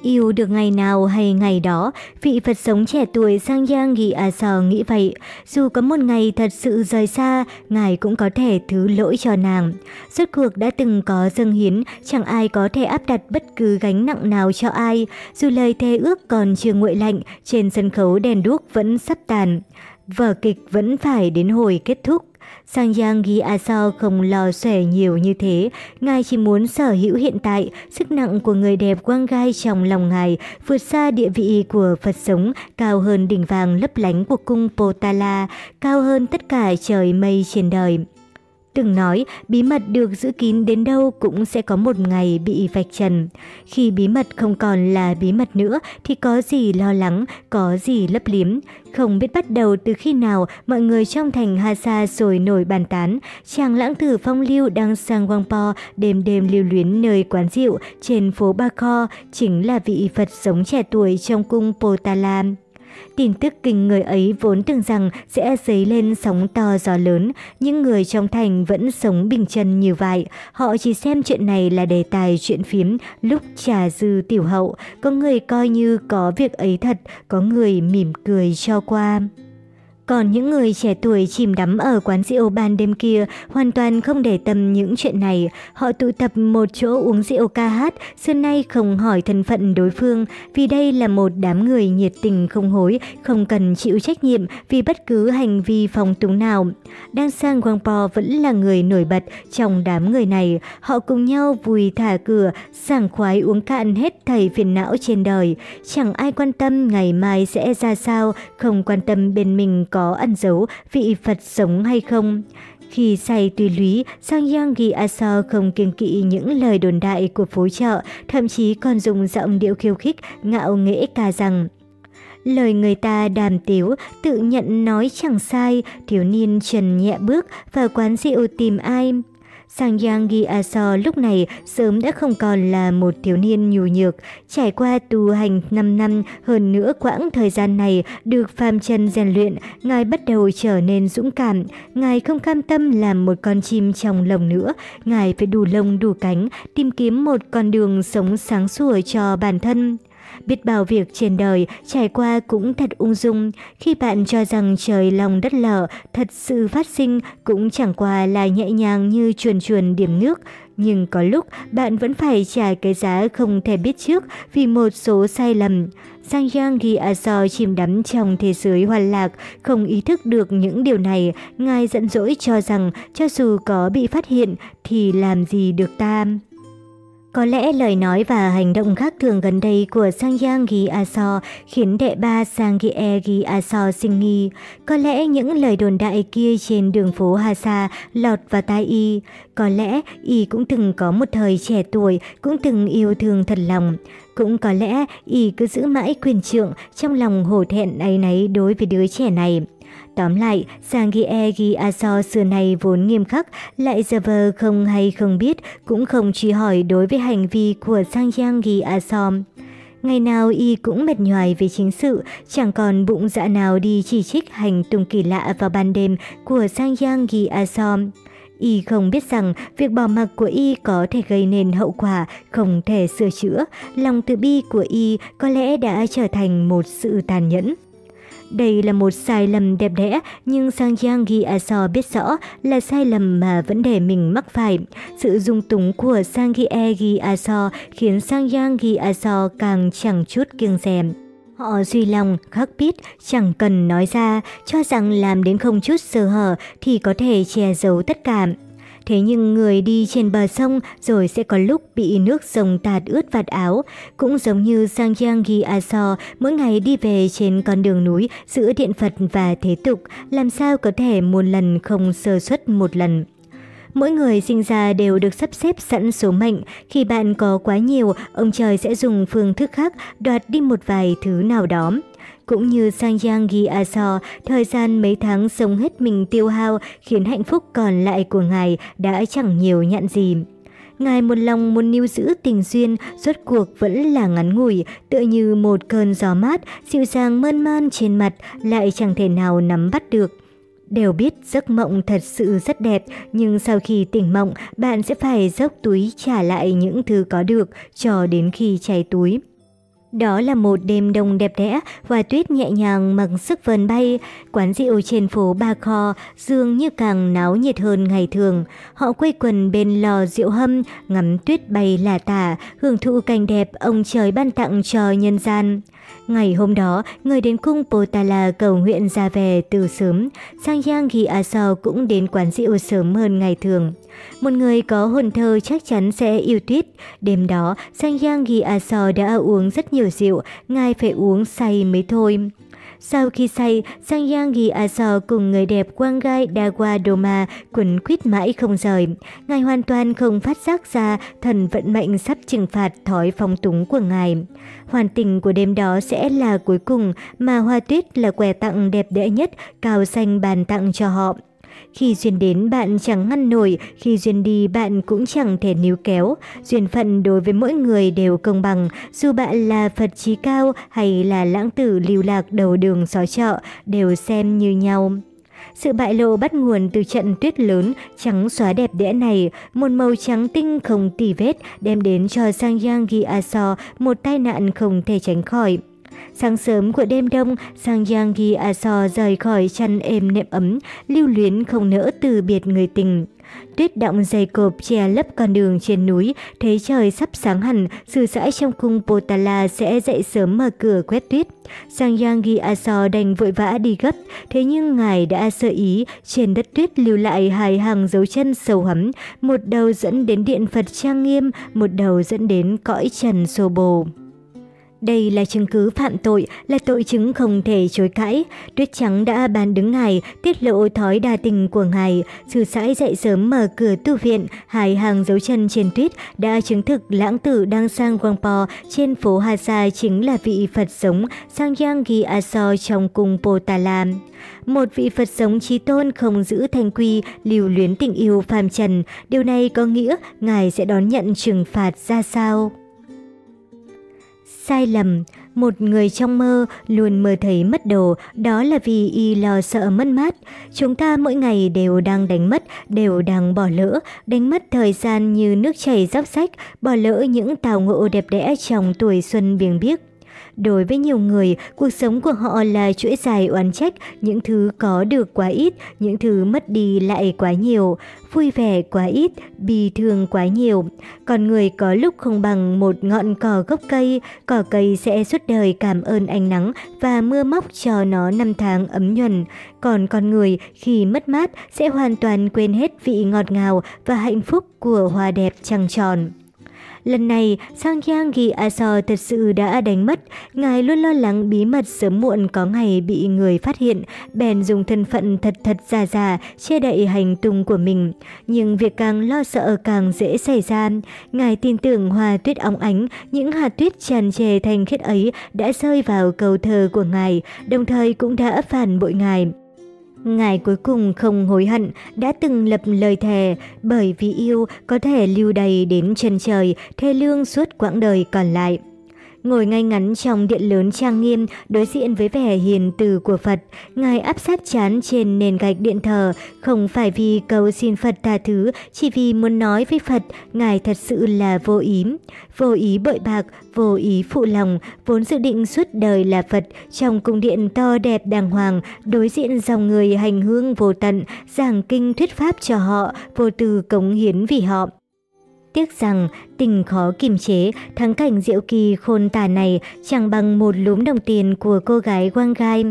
Yêu được ngày nào hay ngày đó, vị Phật sống trẻ tuổi sang Giang Ghi A Sò nghĩ vậy. Dù có một ngày thật sự rời xa, Ngài cũng có thể thứ lỗi cho nàng. Suốt cuộc đã từng có dâng hiến, chẳng ai có thể áp đặt bất cứ gánh nặng nào cho ai. Dù lời thề ước còn chưa nguội lạnh, trên sân khấu đèn đuốc vẫn sắp tàn. Vở kịch vẫn phải đến hồi kết thúc. Sang Yang Gi A không lo xẻ nhiều như thế, ngài chỉ muốn sở hữu hiện tại, sức nặng của người đẹp quang gai trong lòng ngài vượt xa địa vị của Phật sống, cao hơn đỉnh vàng lấp lánh của cung Potala, cao hơn tất cả trời mây trên đời. Từng nói, bí mật được giữ kín đến đâu cũng sẽ có một ngày bị vạch trần. Khi bí mật không còn là bí mật nữa thì có gì lo lắng, có gì lấp liếm. Không biết bắt đầu từ khi nào mọi người trong thành Hasa rồi nổi bàn tán. Chàng lãng tử phong lưu đang sang Wangpo đêm đêm lưu luyến nơi quán rượu trên phố Ba Kho chính là vị Phật sống trẻ tuổi trong cung Potala. Tin tức kinh người ấy vốn tưởng rằng sẽ dấy lên sóng to gió lớn, nhưng người trong thành vẫn sống bình chân như vậy. Họ chỉ xem chuyện này là đề tài chuyện phím lúc trà dư tiểu hậu, có người coi như có việc ấy thật, có người mỉm cười cho qua. Còn những người trẻ tuổi chìm đắm ở quán rượu ban đêm kia hoàn toàn không để tâm những chuyện này. Họ tụ tập một chỗ uống rượu ca hát, xưa nay không hỏi thân phận đối phương, vì đây là một đám người nhiệt tình không hối, không cần chịu trách nhiệm vì bất cứ hành vi phòng túng nào. Đang sang Guangpo vẫn là người nổi bật trong đám người này. Họ cùng nhau vui thả cửa, sảng khoái uống cạn hết thầy phiền não trên đời. Chẳng ai quan tâm ngày mai sẽ ra sao, không quan tâm bên mình có có ẩn giấu vị Phật sống hay không. Khi say tùy lý, Sang Yang Gi Aso không kiêng kỵ những lời đồn đại của phố chợ, thậm chí còn dùng giọng điệu khiêu khích, ngạo nghễ ca rằng Lời người ta đàm tiếu, tự nhận nói chẳng sai, thiếu niên trần nhẹ bước vào quán rượu tìm ai. Sang Gi Aso lúc này sớm đã không còn là một thiếu niên nhu nhược, trải qua tu hành 5 năm, hơn nữa quãng thời gian này được phàm chân rèn luyện, ngài bắt đầu trở nên dũng cảm, ngài không cam tâm làm một con chim trong lồng nữa, ngài phải đủ lông đủ cánh, tìm kiếm một con đường sống sáng sủa cho bản thân. Biết bao việc trên đời trải qua cũng thật ung dung, khi bạn cho rằng trời lòng đất lở, thật sự phát sinh cũng chẳng qua là nhẹ nhàng như chuồn chuồn điểm nước, nhưng có lúc bạn vẫn phải trả cái giá không thể biết trước vì một số sai lầm. Sang Yang Gi Aso chìm đắm trong thế giới hoàn lạc, không ý thức được những điều này, ngài giận dỗi cho rằng cho dù có bị phát hiện thì làm gì được ta. Có lẽ lời nói và hành động khác thường gần đây của Sang Yang Gi Aso khiến đệ ba Sang Gie Gi Aso sinh nghi. Có lẽ những lời đồn đại kia trên đường phố Hasa lọt vào tai y. Có lẽ y cũng từng có một thời trẻ tuổi, cũng từng yêu thương thật lòng. Cũng có lẽ y cứ giữ mãi quyền trượng trong lòng hổ thẹn ấy nấy đối với đứa trẻ này. Tóm lại, Sangie Gi xưa nay vốn nghiêm khắc, lại giờ vờ không hay không biết, cũng không truy hỏi đối với hành vi của Sangyang Gi Ngày nào y cũng mệt nhoài về chính sự, chẳng còn bụng dạ nào đi chỉ trích hành tung kỳ lạ vào ban đêm của Sangyang Gi Y không biết rằng việc bỏ mặc của Y có thể gây nên hậu quả không thể sửa chữa, lòng tự bi của Y có lẽ đã trở thành một sự tàn nhẫn. Đây là một sai lầm đẹp đẽ, nhưng Sang Giang Gi Aso biết rõ là sai lầm mà vẫn để mình mắc phải. Sự dung túng của Sang Gie Gi Aso khiến Sang Giang Gi Aso càng chẳng chút kiêng dèm. Họ duy lòng, khắc biết, chẳng cần nói ra, cho rằng làm đến không chút sơ hở thì có thể che giấu tất cả. Thế nhưng người đi trên bờ sông rồi sẽ có lúc bị nước sông tạt ướt vạt áo. Cũng giống như Sang Giang Gi Aso mỗi ngày đi về trên con đường núi giữa điện Phật và thế tục, làm sao có thể một lần không sơ suất một lần. Mỗi người sinh ra đều được sắp xếp sẵn số mệnh. Khi bạn có quá nhiều, ông trời sẽ dùng phương thức khác đoạt đi một vài thứ nào đó. Cũng như Sang Yang Gi Aso, thời gian mấy tháng sống hết mình tiêu hao khiến hạnh phúc còn lại của ngài đã chẳng nhiều nhận gì. Ngài một lòng muốn níu giữ tình duyên, rốt cuộc vẫn là ngắn ngủi, tựa như một cơn gió mát, dịu dàng mơn man trên mặt, lại chẳng thể nào nắm bắt được. Đều biết giấc mộng thật sự rất đẹp, nhưng sau khi tỉnh mộng, bạn sẽ phải dốc túi trả lại những thứ có được cho đến khi cháy túi. Đó là một đêm đông đẹp đẽ, và tuyết nhẹ nhàng mặc sức vần bay. Quán rượu trên phố Ba Kho dường như càng náo nhiệt hơn ngày thường. Họ quây quần bên lò rượu hâm, ngắm tuyết bay là tả, hưởng thụ cảnh đẹp ông trời ban tặng cho nhân gian. Ngày hôm đó, người đến cung Potala cầu nguyện ra về từ sớm. Sang Yang Ghi Aso cũng đến quán rượu sớm hơn ngày thường. Một người có hồn thơ chắc chắn sẽ yêu tuyết. Đêm đó, Sang Yang Ghi Aso đã uống rất nhiều rượu, ngài phải uống say mới thôi. Sau khi say, Sang Yang Gi Aso cùng người đẹp Quang Gai Dawa Doma quấn quýt mãi không rời. Ngài hoàn toàn không phát giác ra thần vận mệnh sắp trừng phạt thói phong túng của ngài. Hoàn tình của đêm đó sẽ là cuối cùng mà hoa tuyết là quà tặng đẹp đẽ nhất cao xanh bàn tặng cho họ. Khi duyên đến bạn chẳng ngăn nổi, khi duyên đi bạn cũng chẳng thể níu kéo. Duyên phận đối với mỗi người đều công bằng, dù bạn là Phật trí cao hay là lãng tử lưu lạc đầu đường xó chợ, đều xem như nhau. Sự bại lộ bắt nguồn từ trận tuyết lớn trắng xóa đẹp đẽ này, một màu trắng tinh không tì vết đem đến cho Sang Yang Gi Aso một tai nạn không thể tránh khỏi. Sáng sớm của đêm đông, Sang Yang Gi Aso rời khỏi chăn êm nệm ấm, lưu luyến không nỡ từ biệt người tình. Tuyết động dày cộp che lấp con đường trên núi, thấy trời sắp sáng hẳn, sư sãi trong cung Potala sẽ dậy sớm mở cửa quét tuyết. Sang Yang Gi Aso đành vội vã đi gấp, thế nhưng ngài đã sơ ý, trên đất tuyết lưu lại hai hàng dấu chân sâu hắm, một đầu dẫn đến điện Phật trang nghiêm, một đầu dẫn đến cõi trần xô bồ. Đây là chứng cứ phạm tội, là tội chứng không thể chối cãi. Tuyết Trắng đã bàn đứng ngài, tiết lộ thói đa tình của ngài. Sư sãi dậy sớm mở cửa tu viện, hai hàng dấu chân trên tuyết đã chứng thực lãng tử đang sang Gwangpo trên phố Hà Sa chính là vị Phật sống Sang Yang Aso trong cung Potala. Một vị Phật sống trí tôn không giữ thanh quy, lưu luyến tình yêu phàm trần. Điều này có nghĩa ngài sẽ đón nhận trừng phạt ra sao? Sai lầm, một người trong mơ luôn mơ thấy mất đồ, đó là vì y lo sợ mất mát. Chúng ta mỗi ngày đều đang đánh mất, đều đang bỏ lỡ, đánh mất thời gian như nước chảy dốc sách, bỏ lỡ những tào ngộ đẹp đẽ trong tuổi xuân biếng biếc. Đối với nhiều người, cuộc sống của họ là chuỗi dài oán trách, những thứ có được quá ít, những thứ mất đi lại quá nhiều, vui vẻ quá ít, bi thương quá nhiều. Còn người có lúc không bằng một ngọn cỏ gốc cây, cỏ cây sẽ suốt đời cảm ơn ánh nắng và mưa móc cho nó năm tháng ấm nhuần. Còn con người khi mất mát sẽ hoàn toàn quên hết vị ngọt ngào và hạnh phúc của hoa đẹp trăng tròn. Lần này, Sang Yang Gi Aso thật sự đã đánh mất. Ngài luôn lo lắng bí mật sớm muộn có ngày bị người phát hiện, bèn dùng thân phận thật thật giả giả che đậy hành tung của mình. Nhưng việc càng lo sợ càng dễ xảy ra. Ngài tin tưởng hoa tuyết óng ánh, những hạt tuyết tràn trề thành khiết ấy đã rơi vào cầu thờ của Ngài, đồng thời cũng đã phản bội Ngài. Ngài cuối cùng không hối hận đã từng lập lời thề bởi vì yêu có thể lưu đầy đến chân trời, thê lương suốt quãng đời còn lại. Ngồi ngay ngắn trong điện lớn trang nghiêm, đối diện với vẻ hiền từ của Phật, Ngài áp sát chán trên nền gạch điện thờ, không phải vì cầu xin Phật tha thứ, chỉ vì muốn nói với Phật, Ngài thật sự là vô ý. Vô ý bội bạc, vô ý phụ lòng, vốn dự định suốt đời là Phật, trong cung điện to đẹp đàng hoàng, đối diện dòng người hành hương vô tận, giảng kinh thuyết pháp cho họ, vô tư cống hiến vì họ. Tiếc rằng tình khó kiềm chế, thắng cảnh diệu kỳ khôn tả này chẳng bằng một lúm đồng tiền của cô gái Wang Gai.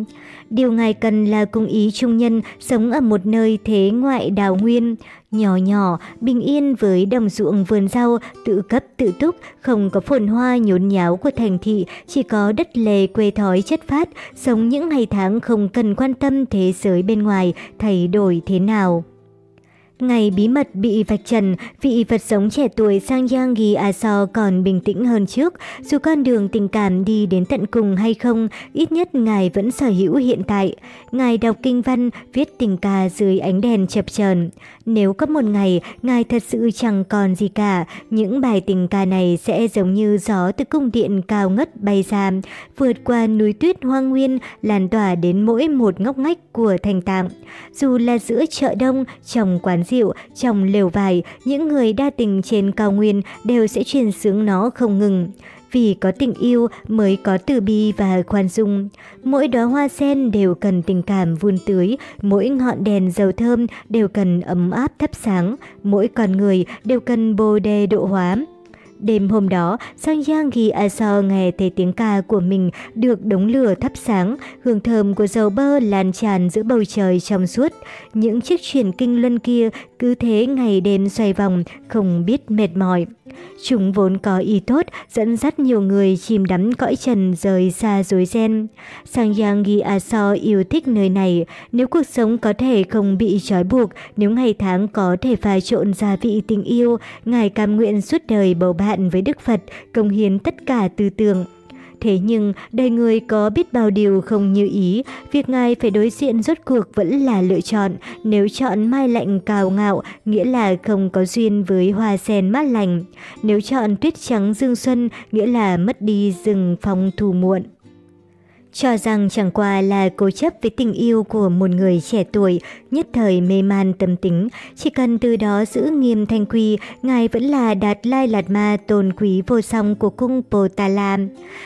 Điều ngài cần là cung ý trung nhân sống ở một nơi thế ngoại đào nguyên, nhỏ nhỏ, bình yên với đồng ruộng vườn rau, tự cấp tự túc, không có phồn hoa nhốn nháo của thành thị, chỉ có đất lề quê thói chất phát, sống những ngày tháng không cần quan tâm thế giới bên ngoài thay đổi thế nào. Ngày bí mật bị vạch trần, vị Phật sống trẻ tuổi Sang Yang A Aso còn bình tĩnh hơn trước. Dù con đường tình cảm đi đến tận cùng hay không, ít nhất ngài vẫn sở hữu hiện tại. Ngài đọc kinh văn, viết tình ca dưới ánh đèn chập chờn. Nếu có một ngày, ngài thật sự chẳng còn gì cả, những bài tình ca này sẽ giống như gió từ cung điện cao ngất bay ra, vượt qua núi tuyết hoang nguyên, lan tỏa đến mỗi một ngóc ngách của thành tạng. Dù là giữa chợ đông, trong quán dịu, trong lều vải, những người đa tình trên cao nguyên đều sẽ truyền sướng nó không ngừng. Vì có tình yêu mới có từ bi và khoan dung. Mỗi đóa hoa sen đều cần tình cảm vun tưới, mỗi ngọn đèn dầu thơm đều cần ấm áp thắp sáng, mỗi con người đều cần bồ đề độ hóa. Đêm hôm đó, Sang Giang Gi Aso nghe thấy tiếng ca của mình được đống lửa thắp sáng, hương thơm của dầu bơ lan tràn giữa bầu trời trong suốt. Những chiếc truyền kinh luân kia cứ thế ngày đêm xoay vòng, không biết mệt mỏi. Chúng vốn có ý tốt, dẫn dắt nhiều người chìm đắm cõi trần rời xa rối ren. Sang Giang Gi Aso yêu thích nơi này, nếu cuộc sống có thể không bị trói buộc, nếu ngày tháng có thể pha trộn gia vị tình yêu, Ngài cam nguyện suốt đời bầu bạn với Đức Phật, công hiến tất cả tư tưởng. Thế nhưng, đời người có biết bao điều không như ý, việc ngài phải đối diện rốt cuộc vẫn là lựa chọn. Nếu chọn mai lạnh cào ngạo, nghĩa là không có duyên với hoa sen mát lành. Nếu chọn tuyết trắng dương xuân, nghĩa là mất đi rừng phong thù muộn. Cho rằng chẳng qua là cố chấp với tình yêu của một người trẻ tuổi, nhất thời mê man tâm tính, chỉ cần từ đó giữ nghiêm thanh quy, ngài vẫn là đạt lai lạt ma tôn quý vô song của cung Potala.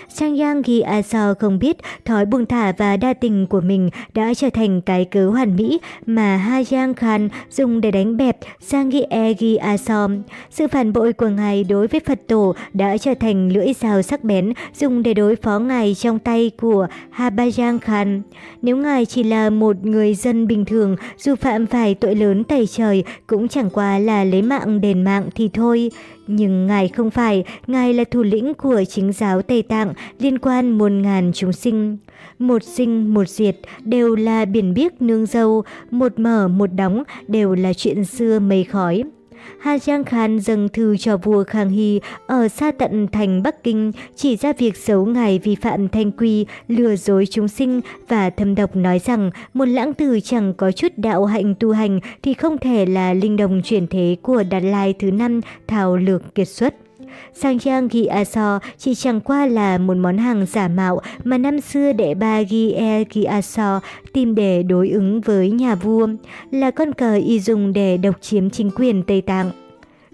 Sang Yang a xô không biết thói buông thả và đa tình của mình đã trở thành cái cớ hoàn mỹ mà Ha Yang Khan dùng để đánh bẹp Sang Ghi E Ghi A So. Sự phản bội của ngài đối với Phật tổ đã trở thành lưỡi dao sắc bén dùng để đối phó ngài trong tay của Habajan Khan. Nếu ngài chỉ là một người dân bình thường, dù phạm phải tội lớn tày trời, cũng chẳng qua là lấy mạng đền mạng thì thôi. Nhưng ngài không phải, ngài là thủ lĩnh của chính giáo Tây Tạng, liên quan muôn ngàn chúng sinh. Một sinh một diệt đều là biển biếc nương dâu, một mở một đóng đều là chuyện xưa mây khói. Hà Giang Khan dâng thư cho vua Khang Hy ở xa tận thành Bắc Kinh, chỉ ra việc xấu ngài vi phạm thanh quy, lừa dối chúng sinh và thâm độc nói rằng một lãng tử chẳng có chút đạo hạnh tu hành thì không thể là linh đồng chuyển thế của Đạt Lai thứ năm thảo lược kiệt xuất. Sang trang ghi a so chỉ chẳng qua là một món hàng giả mạo mà năm xưa đệ ba ghi e ghi a so tìm để đối ứng với nhà vua, là con cờ y dùng để độc chiếm chính quyền Tây Tạng.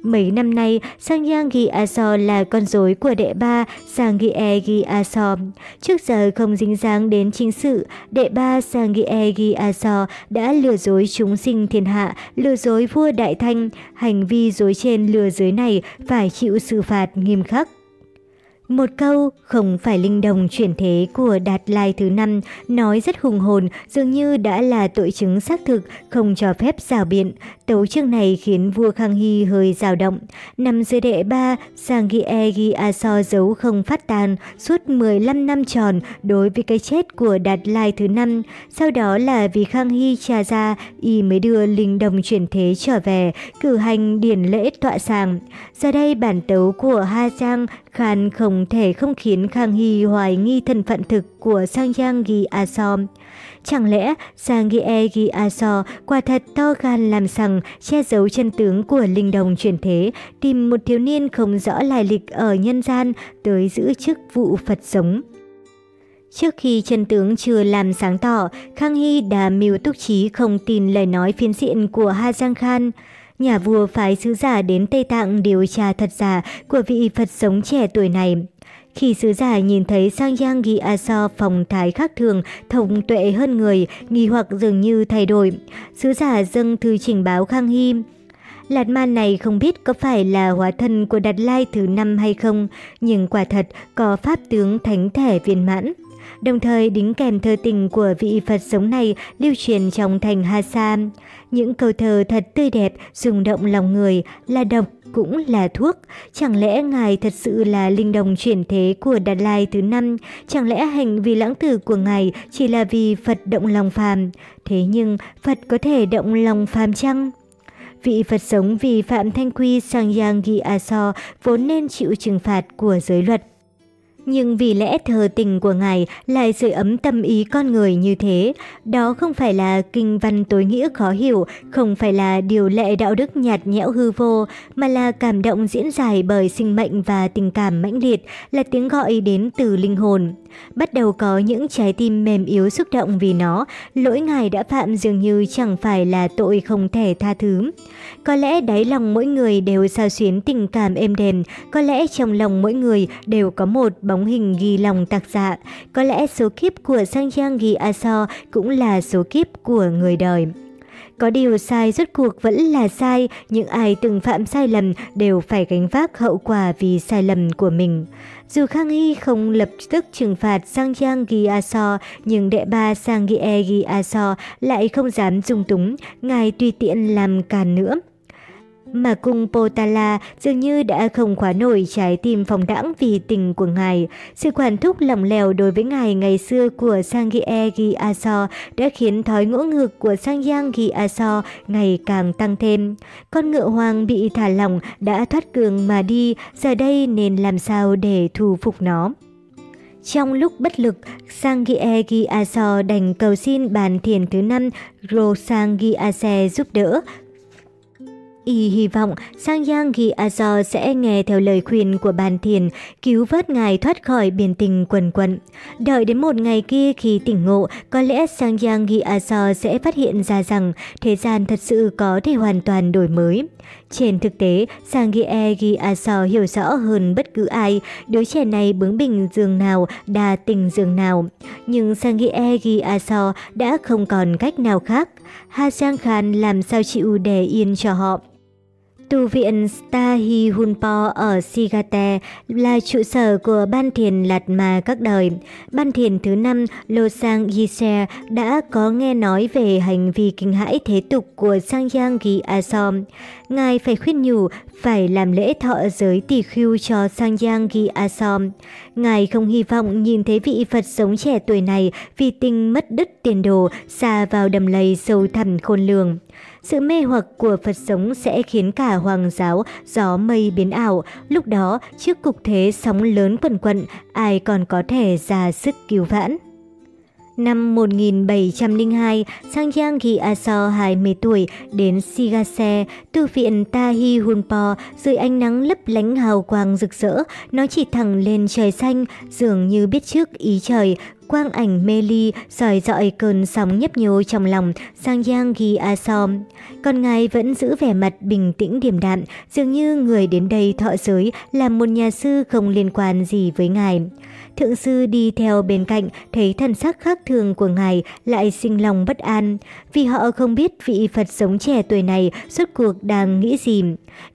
Mấy năm nay, Sang Yang Gi Aso là con rối của đệ ba Sang Gi e Gi Aso. Trước giờ không dính dáng đến chính sự, đệ ba Sang Gi e Gi Aso đã lừa dối chúng sinh thiên hạ, lừa dối vua Đại Thanh. Hành vi dối trên lừa dưới này phải chịu sự phạt nghiêm khắc. Một câu không phải linh đồng chuyển thế của Đạt Lai thứ năm nói rất hùng hồn, dường như đã là tội chứng xác thực, không cho phép rào biện. Tấu chương này khiến vua Khang Hy hơi dao động. Năm dưới đệ ba, Sang ghi E ghi A So giấu không phát tàn suốt 15 năm tròn đối với cái chết của Đạt Lai thứ năm. Sau đó là vì Khang Hy trà ra, y mới đưa linh đồng chuyển thế trở về, cử hành điển lễ tọa sàng. Giờ đây bản tấu của Ha Giang Khan không thể không khiến Khang Hy hoài nghi thân phận thực của Sang Giang Gi Asom. Chẳng lẽ Sang Gi e Gi Aso quả thật to gan làm rằng che giấu chân tướng của linh đồng chuyển thế, tìm một thiếu niên không rõ lai lịch ở nhân gian tới giữ chức vụ Phật sống. Trước khi chân tướng chưa làm sáng tỏ, Khang Hy đã mưu túc trí không tin lời nói phiến diện của Ha Giang Khan. Nhà vua phái sứ giả đến Tây Tạng điều tra thật giả của vị Phật sống trẻ tuổi này. Khi sứ giả nhìn thấy Sang Yang Gi Aso phong thái khác thường, thông tuệ hơn người, nghi hoặc dường như thay đổi. Sứ giả dâng thư trình báo Khang Hy. Lạt ma này không biết có phải là hóa thân của Đạt Lai thứ năm hay không, nhưng quả thật có pháp tướng thánh thể viên mãn. Đồng thời đính kèm thơ tình của vị Phật sống này lưu truyền trong thành Ha Sa. Những câu thơ thật tươi đẹp, rung động lòng người, là độc cũng là thuốc. Chẳng lẽ Ngài thật sự là linh đồng chuyển thế của Đạt Lai thứ năm? Chẳng lẽ hành vi lãng tử của Ngài chỉ là vì Phật động lòng phàm? Thế nhưng Phật có thể động lòng phàm chăng? Vị Phật sống vì phạm thanh quy sang yang ghi aso vốn nên chịu trừng phạt của giới luật. Nhưng vì lẽ thờ tình của Ngài lại sưởi ấm tâm ý con người như thế, đó không phải là kinh văn tối nghĩa khó hiểu, không phải là điều lệ đạo đức nhạt nhẽo hư vô, mà là cảm động diễn giải bởi sinh mệnh và tình cảm mãnh liệt, là tiếng gọi đến từ linh hồn. Bắt đầu có những trái tim mềm yếu xúc động vì nó, lỗi Ngài đã phạm dường như chẳng phải là tội không thể tha thứ. Có lẽ đáy lòng mỗi người đều sao xuyến tình cảm êm đềm, có lẽ trong lòng mỗi người đều có một bóng hình ghi lòng tạc dạ. Có lẽ số kiếp của Sang Giang ghi Aso cũng là số kiếp của người đời. Có điều sai rốt cuộc vẫn là sai, những ai từng phạm sai lầm đều phải gánh vác hậu quả vì sai lầm của mình. Dù Khang Hy không lập tức trừng phạt Sang Giang Ghi Aso, nhưng đệ ba Sang Gie Ghi Aso lại không dám dung túng, ngài tùy tiện làm càn nữa mà cung Potala dường như đã không khóa nổi trái tim phòng đãng vì tình của ngài. Sự quản thúc lỏng lẻo đối với ngài ngày xưa của Sangie Gi Aso đã khiến thói ngỗ ngược của Sangyang Gi Aso ngày càng tăng thêm. Con ngựa hoàng bị thả lỏng đã thoát cường mà đi, giờ đây nên làm sao để thu phục nó. Trong lúc bất lực, Sangie Gi Aso đành cầu xin bàn thiền thứ năm Rosangi Ase giúp đỡ, Y hy vọng Sang Yang Ghi Azo sẽ nghe theo lời khuyên của bàn thiền, cứu vớt ngài thoát khỏi biển tình quần quận. Đợi đến một ngày kia khi tỉnh ngộ, có lẽ Sang Yang Ghi Azo sẽ phát hiện ra rằng thế gian thật sự có thể hoàn toàn đổi mới. Trên thực tế, Sang Gie Ghi e Azo hiểu rõ hơn bất cứ ai, đứa trẻ này bướng bỉnh giường nào, đa tình giường nào. Nhưng Sang Gie Ghi e Azo đã không còn cách nào khác. Ha Sang Khan làm sao chịu để yên cho họ. Tu viện Stahi Hunpo ở Sigate là trụ sở của Ban Thiền Lạt ma các đời. Ban Thiền thứ năm Losang Yise đã có nghe nói về hành vi kinh hãi thế tục của Sangyang Gi Asom. Ngài phải khuyên nhủ phải làm lễ thọ giới tỳ khưu cho Sangyang Gi Asom. Ngài không hy vọng nhìn thấy vị Phật sống trẻ tuổi này vì tình mất đứt tiền đồ, xa vào đầm lầy sâu thẳm khôn lường. Sự mê hoặc của Phật sống sẽ khiến cả hoàng giáo gió mây biến ảo. Lúc đó, trước cục thế sóng lớn quần quận, ai còn có thể ra sức cứu vãn. Năm 1702, Sang Giang Ghi Aso 20 tuổi đến Sigase, tu viện Tahi Hunpo dưới ánh nắng lấp lánh hào quang rực rỡ, nó chỉ thẳng lên trời xanh, dường như biết trước ý trời, quang ảnh mê ly, sỏi rọi cơn sóng nhấp nhô trong lòng sang giang ghi Gyatso. Còn ngài vẫn giữ vẻ mặt bình tĩnh điềm đạm, dường như người đến đây thọ giới là một nhà sư không liên quan gì với ngài. Thượng sư đi theo bên cạnh, thấy thần sắc khác thường của ngài lại sinh lòng bất an, vì họ không biết vị Phật sống trẻ tuổi này suốt cuộc đang nghĩ gì.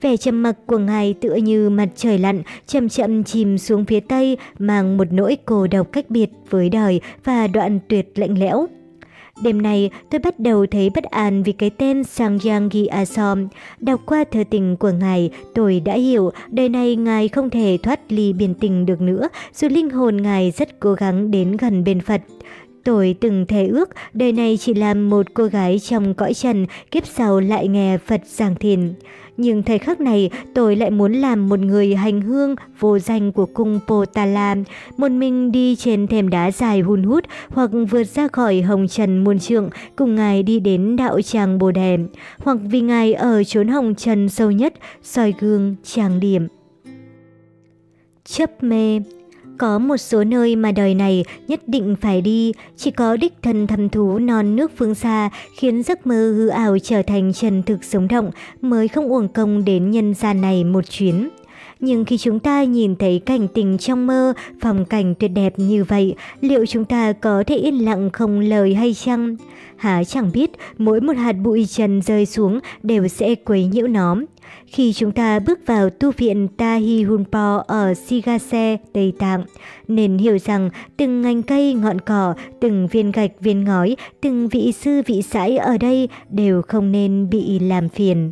Vẻ trầm mặc của ngài tựa như mặt trời lặn, chậm chậm chìm xuống phía tây, mang một nỗi cô độc cách biệt với đời và đoạn tuyệt lạnh lẽo. Đêm nay tôi bắt đầu thấy bất an vì cái tên Sangyang Asom. Đọc qua thơ tình của ngài, tôi đã hiểu đời này ngài không thể thoát ly biển tình được nữa, dù linh hồn ngài rất cố gắng đến gần bên Phật. Tôi từng thề ước đời này chỉ làm một cô gái trong cõi trần, kiếp sau lại nghe Phật giảng thiền. Nhưng thời khắc này tôi lại muốn làm một người hành hương vô danh của cung Potala, một mình đi trên thềm đá dài hun hút hoặc vượt ra khỏi hồng trần muôn trượng cùng ngài đi đến đạo tràng Bồ Đề, hoặc vì ngài ở chốn hồng trần sâu nhất, soi gương, trang điểm. Chấp mê có một số nơi mà đời này nhất định phải đi, chỉ có đích thân thăm thú non nước phương xa khiến giấc mơ hư ảo trở thành chân thực sống động mới không uổng công đến nhân gian này một chuyến. Nhưng khi chúng ta nhìn thấy cảnh tình trong mơ, phong cảnh tuyệt đẹp như vậy, liệu chúng ta có thể yên lặng không lời hay chăng? Há chẳng biết mỗi một hạt bụi trần rơi xuống đều sẽ quấy nhiễu nó. Khi chúng ta bước vào tu viện Tahi Hunpo ở Sigase, Tây Tạng, nên hiểu rằng từng ngành cây, ngọn cỏ, từng viên gạch, viên ngói, từng vị sư, vị sãi ở đây đều không nên bị làm phiền.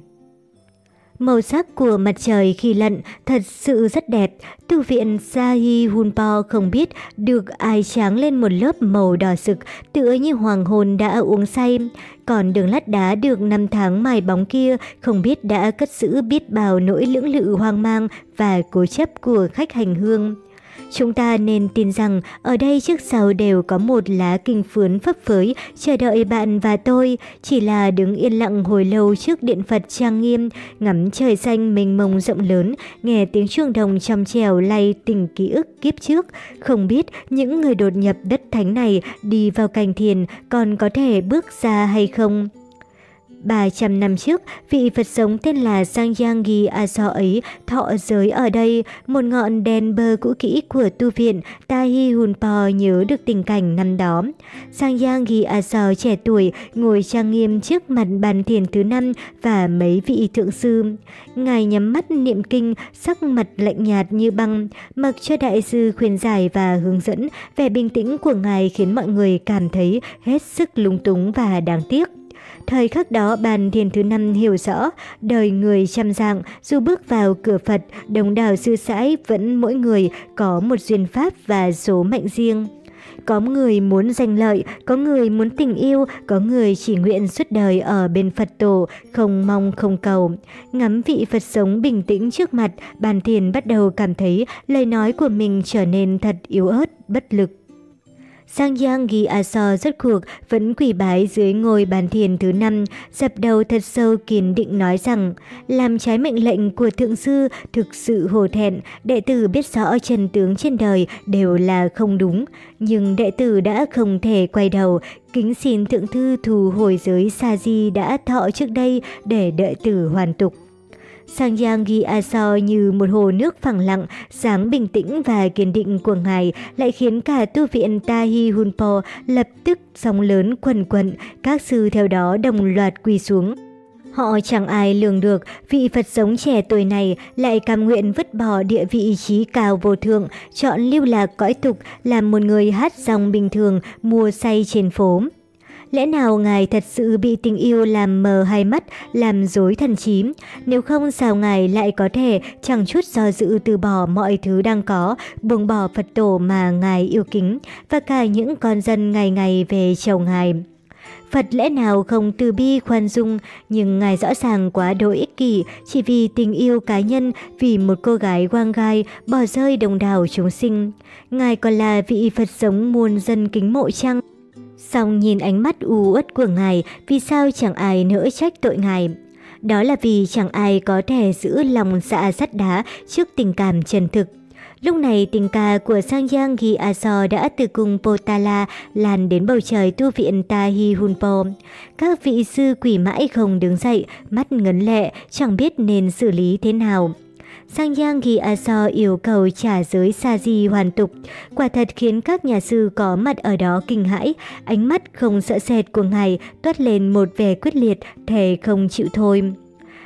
Màu sắc của mặt trời khi lặn thật sự rất đẹp. Tu viện Sahi Hunpo không biết được ai tráng lên một lớp màu đỏ sực, tựa như hoàng hôn đã uống say. Còn đường lát đá được năm tháng mài bóng kia, không biết đã cất giữ biết bao nỗi lưỡng lự hoang mang và cố chấp của khách hành hương. Chúng ta nên tin rằng ở đây trước sau đều có một lá kinh phướn phấp phới chờ đợi bạn và tôi, chỉ là đứng yên lặng hồi lâu trước điện Phật trang nghiêm, ngắm trời xanh mênh mông rộng lớn, nghe tiếng chuông đồng trong trèo lay tình ký ức kiếp trước, không biết những người đột nhập đất thánh này đi vào cảnh thiền còn có thể bước ra hay không. 300 năm trước, vị Phật sống tên là Sangyangi Aso ấy thọ giới ở đây, một ngọn đèn bơ cũ kỹ của tu viện Tahi Hunpo nhớ được tình cảnh năm đó. Sangyangi Aso trẻ tuổi ngồi trang nghiêm trước mặt bàn thiền thứ năm và mấy vị thượng sư. Ngài nhắm mắt niệm kinh, sắc mặt lạnh nhạt như băng, mặc cho đại sư khuyên giải và hướng dẫn, vẻ bình tĩnh của ngài khiến mọi người cảm thấy hết sức lung túng và đáng tiếc. Thời khắc đó bàn thiền thứ năm hiểu rõ, đời người trăm dạng, dù bước vào cửa Phật, đồng đảo sư sãi vẫn mỗi người có một duyên pháp và số mệnh riêng. Có người muốn danh lợi, có người muốn tình yêu, có người chỉ nguyện suốt đời ở bên Phật tổ, không mong không cầu. Ngắm vị Phật sống bình tĩnh trước mặt, bàn thiền bắt đầu cảm thấy lời nói của mình trở nên thật yếu ớt, bất lực. Sang Yang Gi Aso rốt cuộc vẫn quỳ bái dưới ngôi bàn thiền thứ năm, dập đầu thật sâu kiên định nói rằng, làm trái mệnh lệnh của thượng sư thực sự hổ thẹn, đệ tử biết rõ chân tướng trên đời đều là không đúng, nhưng đệ tử đã không thể quay đầu, kính xin thượng thư thù hồi giới Sa Di đã thọ trước đây để đệ tử hoàn tục. Sang Sangyang Gyatso như một hồ nước phẳng lặng, sáng bình tĩnh và kiên định của ngài lại khiến cả tu viện Tahi Hunpo lập tức sóng lớn quần quận, các sư theo đó đồng loạt quỳ xuống. Họ chẳng ai lường được vị Phật sống trẻ tuổi này lại cam nguyện vứt bỏ địa vị trí cao vô thượng, chọn lưu lạc cõi tục làm một người hát dòng bình thường mua say trên phố. Lẽ nào Ngài thật sự bị tình yêu làm mờ hai mắt, làm dối thần trí? Nếu không sao Ngài lại có thể chẳng chút do dự từ bỏ mọi thứ đang có, buông bỏ Phật tổ mà Ngài yêu kính và cả những con dân ngày ngày về chầu Ngài? Phật lẽ nào không từ bi khoan dung, nhưng Ngài rõ ràng quá độ ích kỷ, chỉ vì tình yêu cá nhân, vì một cô gái quang gai, bỏ rơi đồng đảo chúng sinh. Ngài còn là vị Phật sống muôn dân kính mộ chăng? Xong nhìn ánh mắt u uất của Ngài, vì sao chẳng ai nỡ trách tội Ngài? Đó là vì chẳng ai có thể giữ lòng dạ sắt đá trước tình cảm chân thực. Lúc này tình ca của Sang Giang Ghi Aso đã từ cùng Potala lan đến bầu trời tu viện Tahi Hunpo. Các vị sư quỷ mãi không đứng dậy, mắt ngấn lệ, chẳng biết nên xử lý thế nào. Sang Yang Ghi Aso yêu cầu trả giới sa di hoàn tục, quả thật khiến các nhà sư có mặt ở đó kinh hãi, ánh mắt không sợ sệt của ngài toát lên một vẻ quyết liệt, thề không chịu thôi.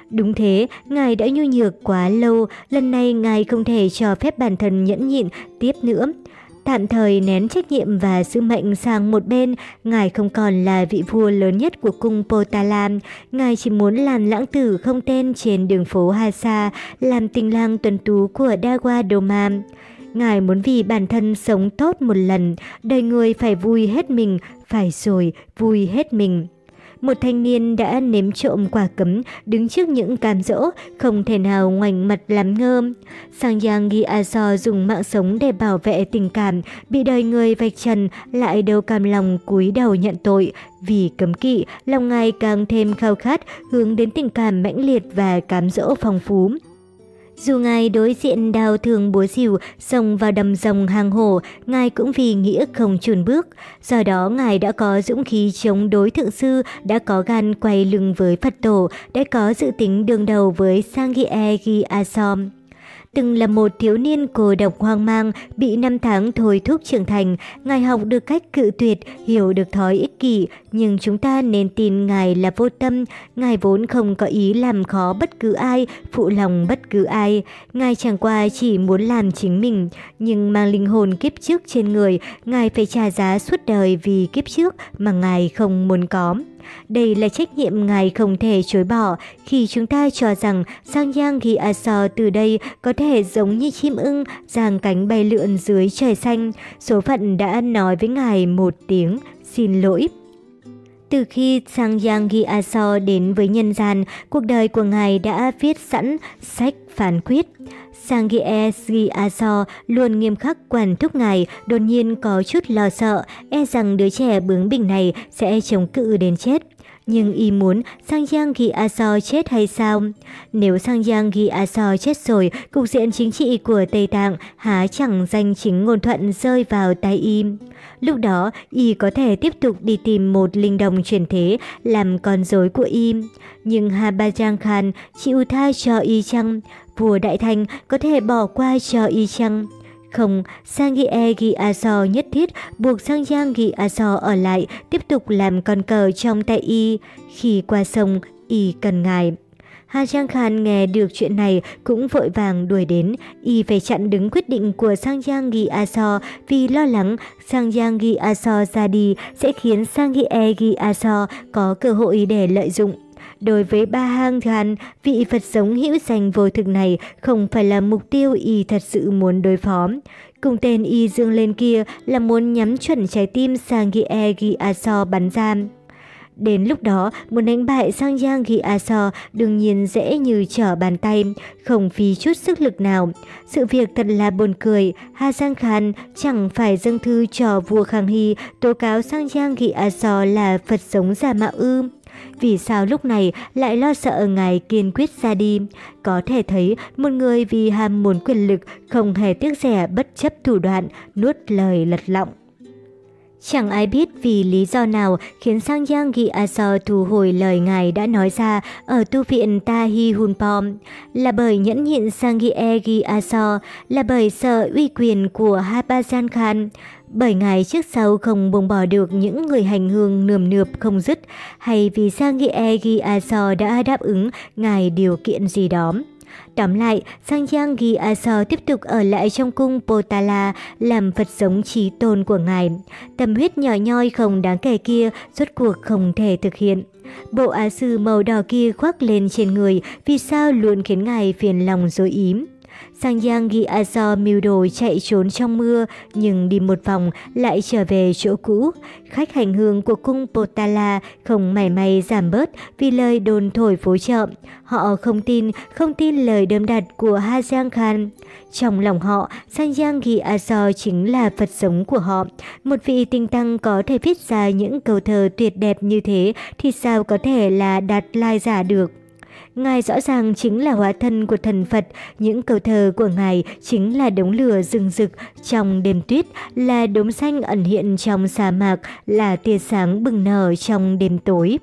Đúng thế, ngài đã nhu nhược quá lâu, lần này ngài không thể cho phép bản thân nhẫn nhịn tiếp nữa. Tạm thời nén trách nhiệm và sứ mệnh sang một bên, ngài không còn là vị vua lớn nhất của cung Potala. Ngài chỉ muốn làn lãng tử không tên trên đường phố Hasa, làm tình lang tuần tú của Dawa Doma. Ngài muốn vì bản thân sống tốt một lần, đời người phải vui hết mình, phải rồi vui hết mình một thanh niên đã nếm trộm quả cấm, đứng trước những cam dỗ, không thể nào ngoảnh mặt làm ngơ. Sang Yang Gyaso dùng mạng sống để bảo vệ tình cảm, bị đời người vạch trần, lại đâu cam lòng cúi đầu nhận tội. Vì cấm kỵ, lòng ngài càng thêm khao khát, hướng đến tình cảm mãnh liệt và cám dỗ phong phú. Dù ngài đối diện đào thường búa rìu, xông vào đầm rồng hàng hổ, ngài cũng vì nghĩa không chùn bước. Do đó ngài đã có dũng khí chống đối thượng sư, đã có gan quay lưng với Phật tổ, đã có dự tính đương đầu với Sangye Gi Asom. Từng là một thiếu niên cô độc hoang mang, bị năm tháng thôi thúc trưởng thành, Ngài học được cách cự tuyệt, hiểu được thói ích kỷ, nhưng chúng ta nên tin Ngài là vô tâm, Ngài vốn không có ý làm khó bất cứ ai, phụ lòng bất cứ ai. Ngài chẳng qua chỉ muốn làm chính mình, nhưng mang linh hồn kiếp trước trên người, Ngài phải trả giá suốt đời vì kiếp trước mà Ngài không muốn có. Đây là trách nhiệm Ngài không thể chối bỏ khi chúng ta cho rằng Sang Yang Ghi Aso từ đây có thể giống như chim ưng giang cánh bay lượn dưới trời xanh. Số phận đã nói với Ngài một tiếng xin lỗi. Từ khi Sang Yang Ghi Aso đến với nhân gian, cuộc đời của Ngài đã viết sẵn sách phán quyết. Sangie Sri Aso luôn nghiêm khắc quản thúc ngài, đột nhiên có chút lo sợ, e rằng đứa trẻ bướng bỉnh này sẽ chống cự đến chết. Nhưng y muốn Sang Giang Ghi Aso chết hay sao? Nếu Sang Giang Ghi Aso chết rồi, cục diện chính trị của Tây Tạng há chẳng danh chính ngôn thuận rơi vào tay y. Lúc đó, y có thể tiếp tục đi tìm một linh đồng truyền thế làm con rối của y. Nhưng Habajang Khan chịu tha cho y chăng? Vua Đại Thành có thể bỏ qua cho y chăng? Không, Sangie Gyaso nhất thiết buộc Sang Giang ở lại tiếp tục làm con cờ trong tay y. Khi qua sông, y cần ngài. Hà Giang Khan nghe được chuyện này cũng vội vàng đuổi đến, y phải chặn đứng quyết định của Sang Giang Gyaso vì lo lắng Sang Giang Gyaso ra đi sẽ khiến Sang Gyaso e có cơ hội để lợi dụng. Đối với ba hang gan, vị Phật sống hữu danh vô thực này không phải là mục tiêu y thật sự muốn đối phó. Cùng tên y dương lên kia là muốn nhắm chuẩn trái tim sang Gie a so bắn ra. Đến lúc đó, muốn đánh bại Sang Giang Ghi Aso đương nhiên dễ như trở bàn tay, không phí chút sức lực nào. Sự việc thật là buồn cười, Hà Giang Khan chẳng phải dâng thư cho vua Khang Hy tố cáo Sang Giang Ghi Aso là Phật sống giả mạo ư. Vì sao lúc này lại lo sợ ngài kiên quyết ra đi? Có thể thấy một người vì ham muốn quyền lực không hề tiếc rẻ bất chấp thủ đoạn, nuốt lời lật lọng. Chẳng ai biết vì lý do nào khiến Sang Yang Gyatso thu hồi lời ngài đã nói ra ở tu viện Tahi Hunpom. Là bởi nhẫn nhịn Sang Gye Gyatso, là bởi sợ uy quyền của Habajan Khan, bởi ngài trước sau không buông bỏ được những người hành hương nườm nượp không dứt, hay vì Sang Gye Gyatso đã đáp ứng ngài điều kiện gì đó. Tóm lại, Sangyang Gyatso tiếp tục ở lại trong cung Potala làm Phật giống trí tôn của ngài. Tâm huyết nhỏ nhoi không đáng kể kia rốt cuộc không thể thực hiện. Bộ á sư màu đỏ kia khoác lên trên người vì sao luôn khiến ngài phiền lòng dối ím. Sang Giang ghi Azor mưu đồ chạy trốn trong mưa, nhưng đi một vòng lại trở về chỗ cũ. Khách hành hương của cung Potala không mảy may giảm bớt vì lời đồn thổi phố chợ. Họ không tin, không tin lời đơm đặt của Ha Giang Khan. Trong lòng họ, Sang Giang ghi Azor chính là Phật sống của họ. Một vị tinh tăng có thể viết ra những câu thơ tuyệt đẹp như thế thì sao có thể là đạt lai giả được. Ngài rõ ràng chính là hóa thân của thần Phật, những câu thơ của Ngài chính là đống lửa rừng rực. Trong đêm tuyết, là đốm xanh ẩn hiện trong sa mạc, là tia sáng bừng nở trong đêm tối.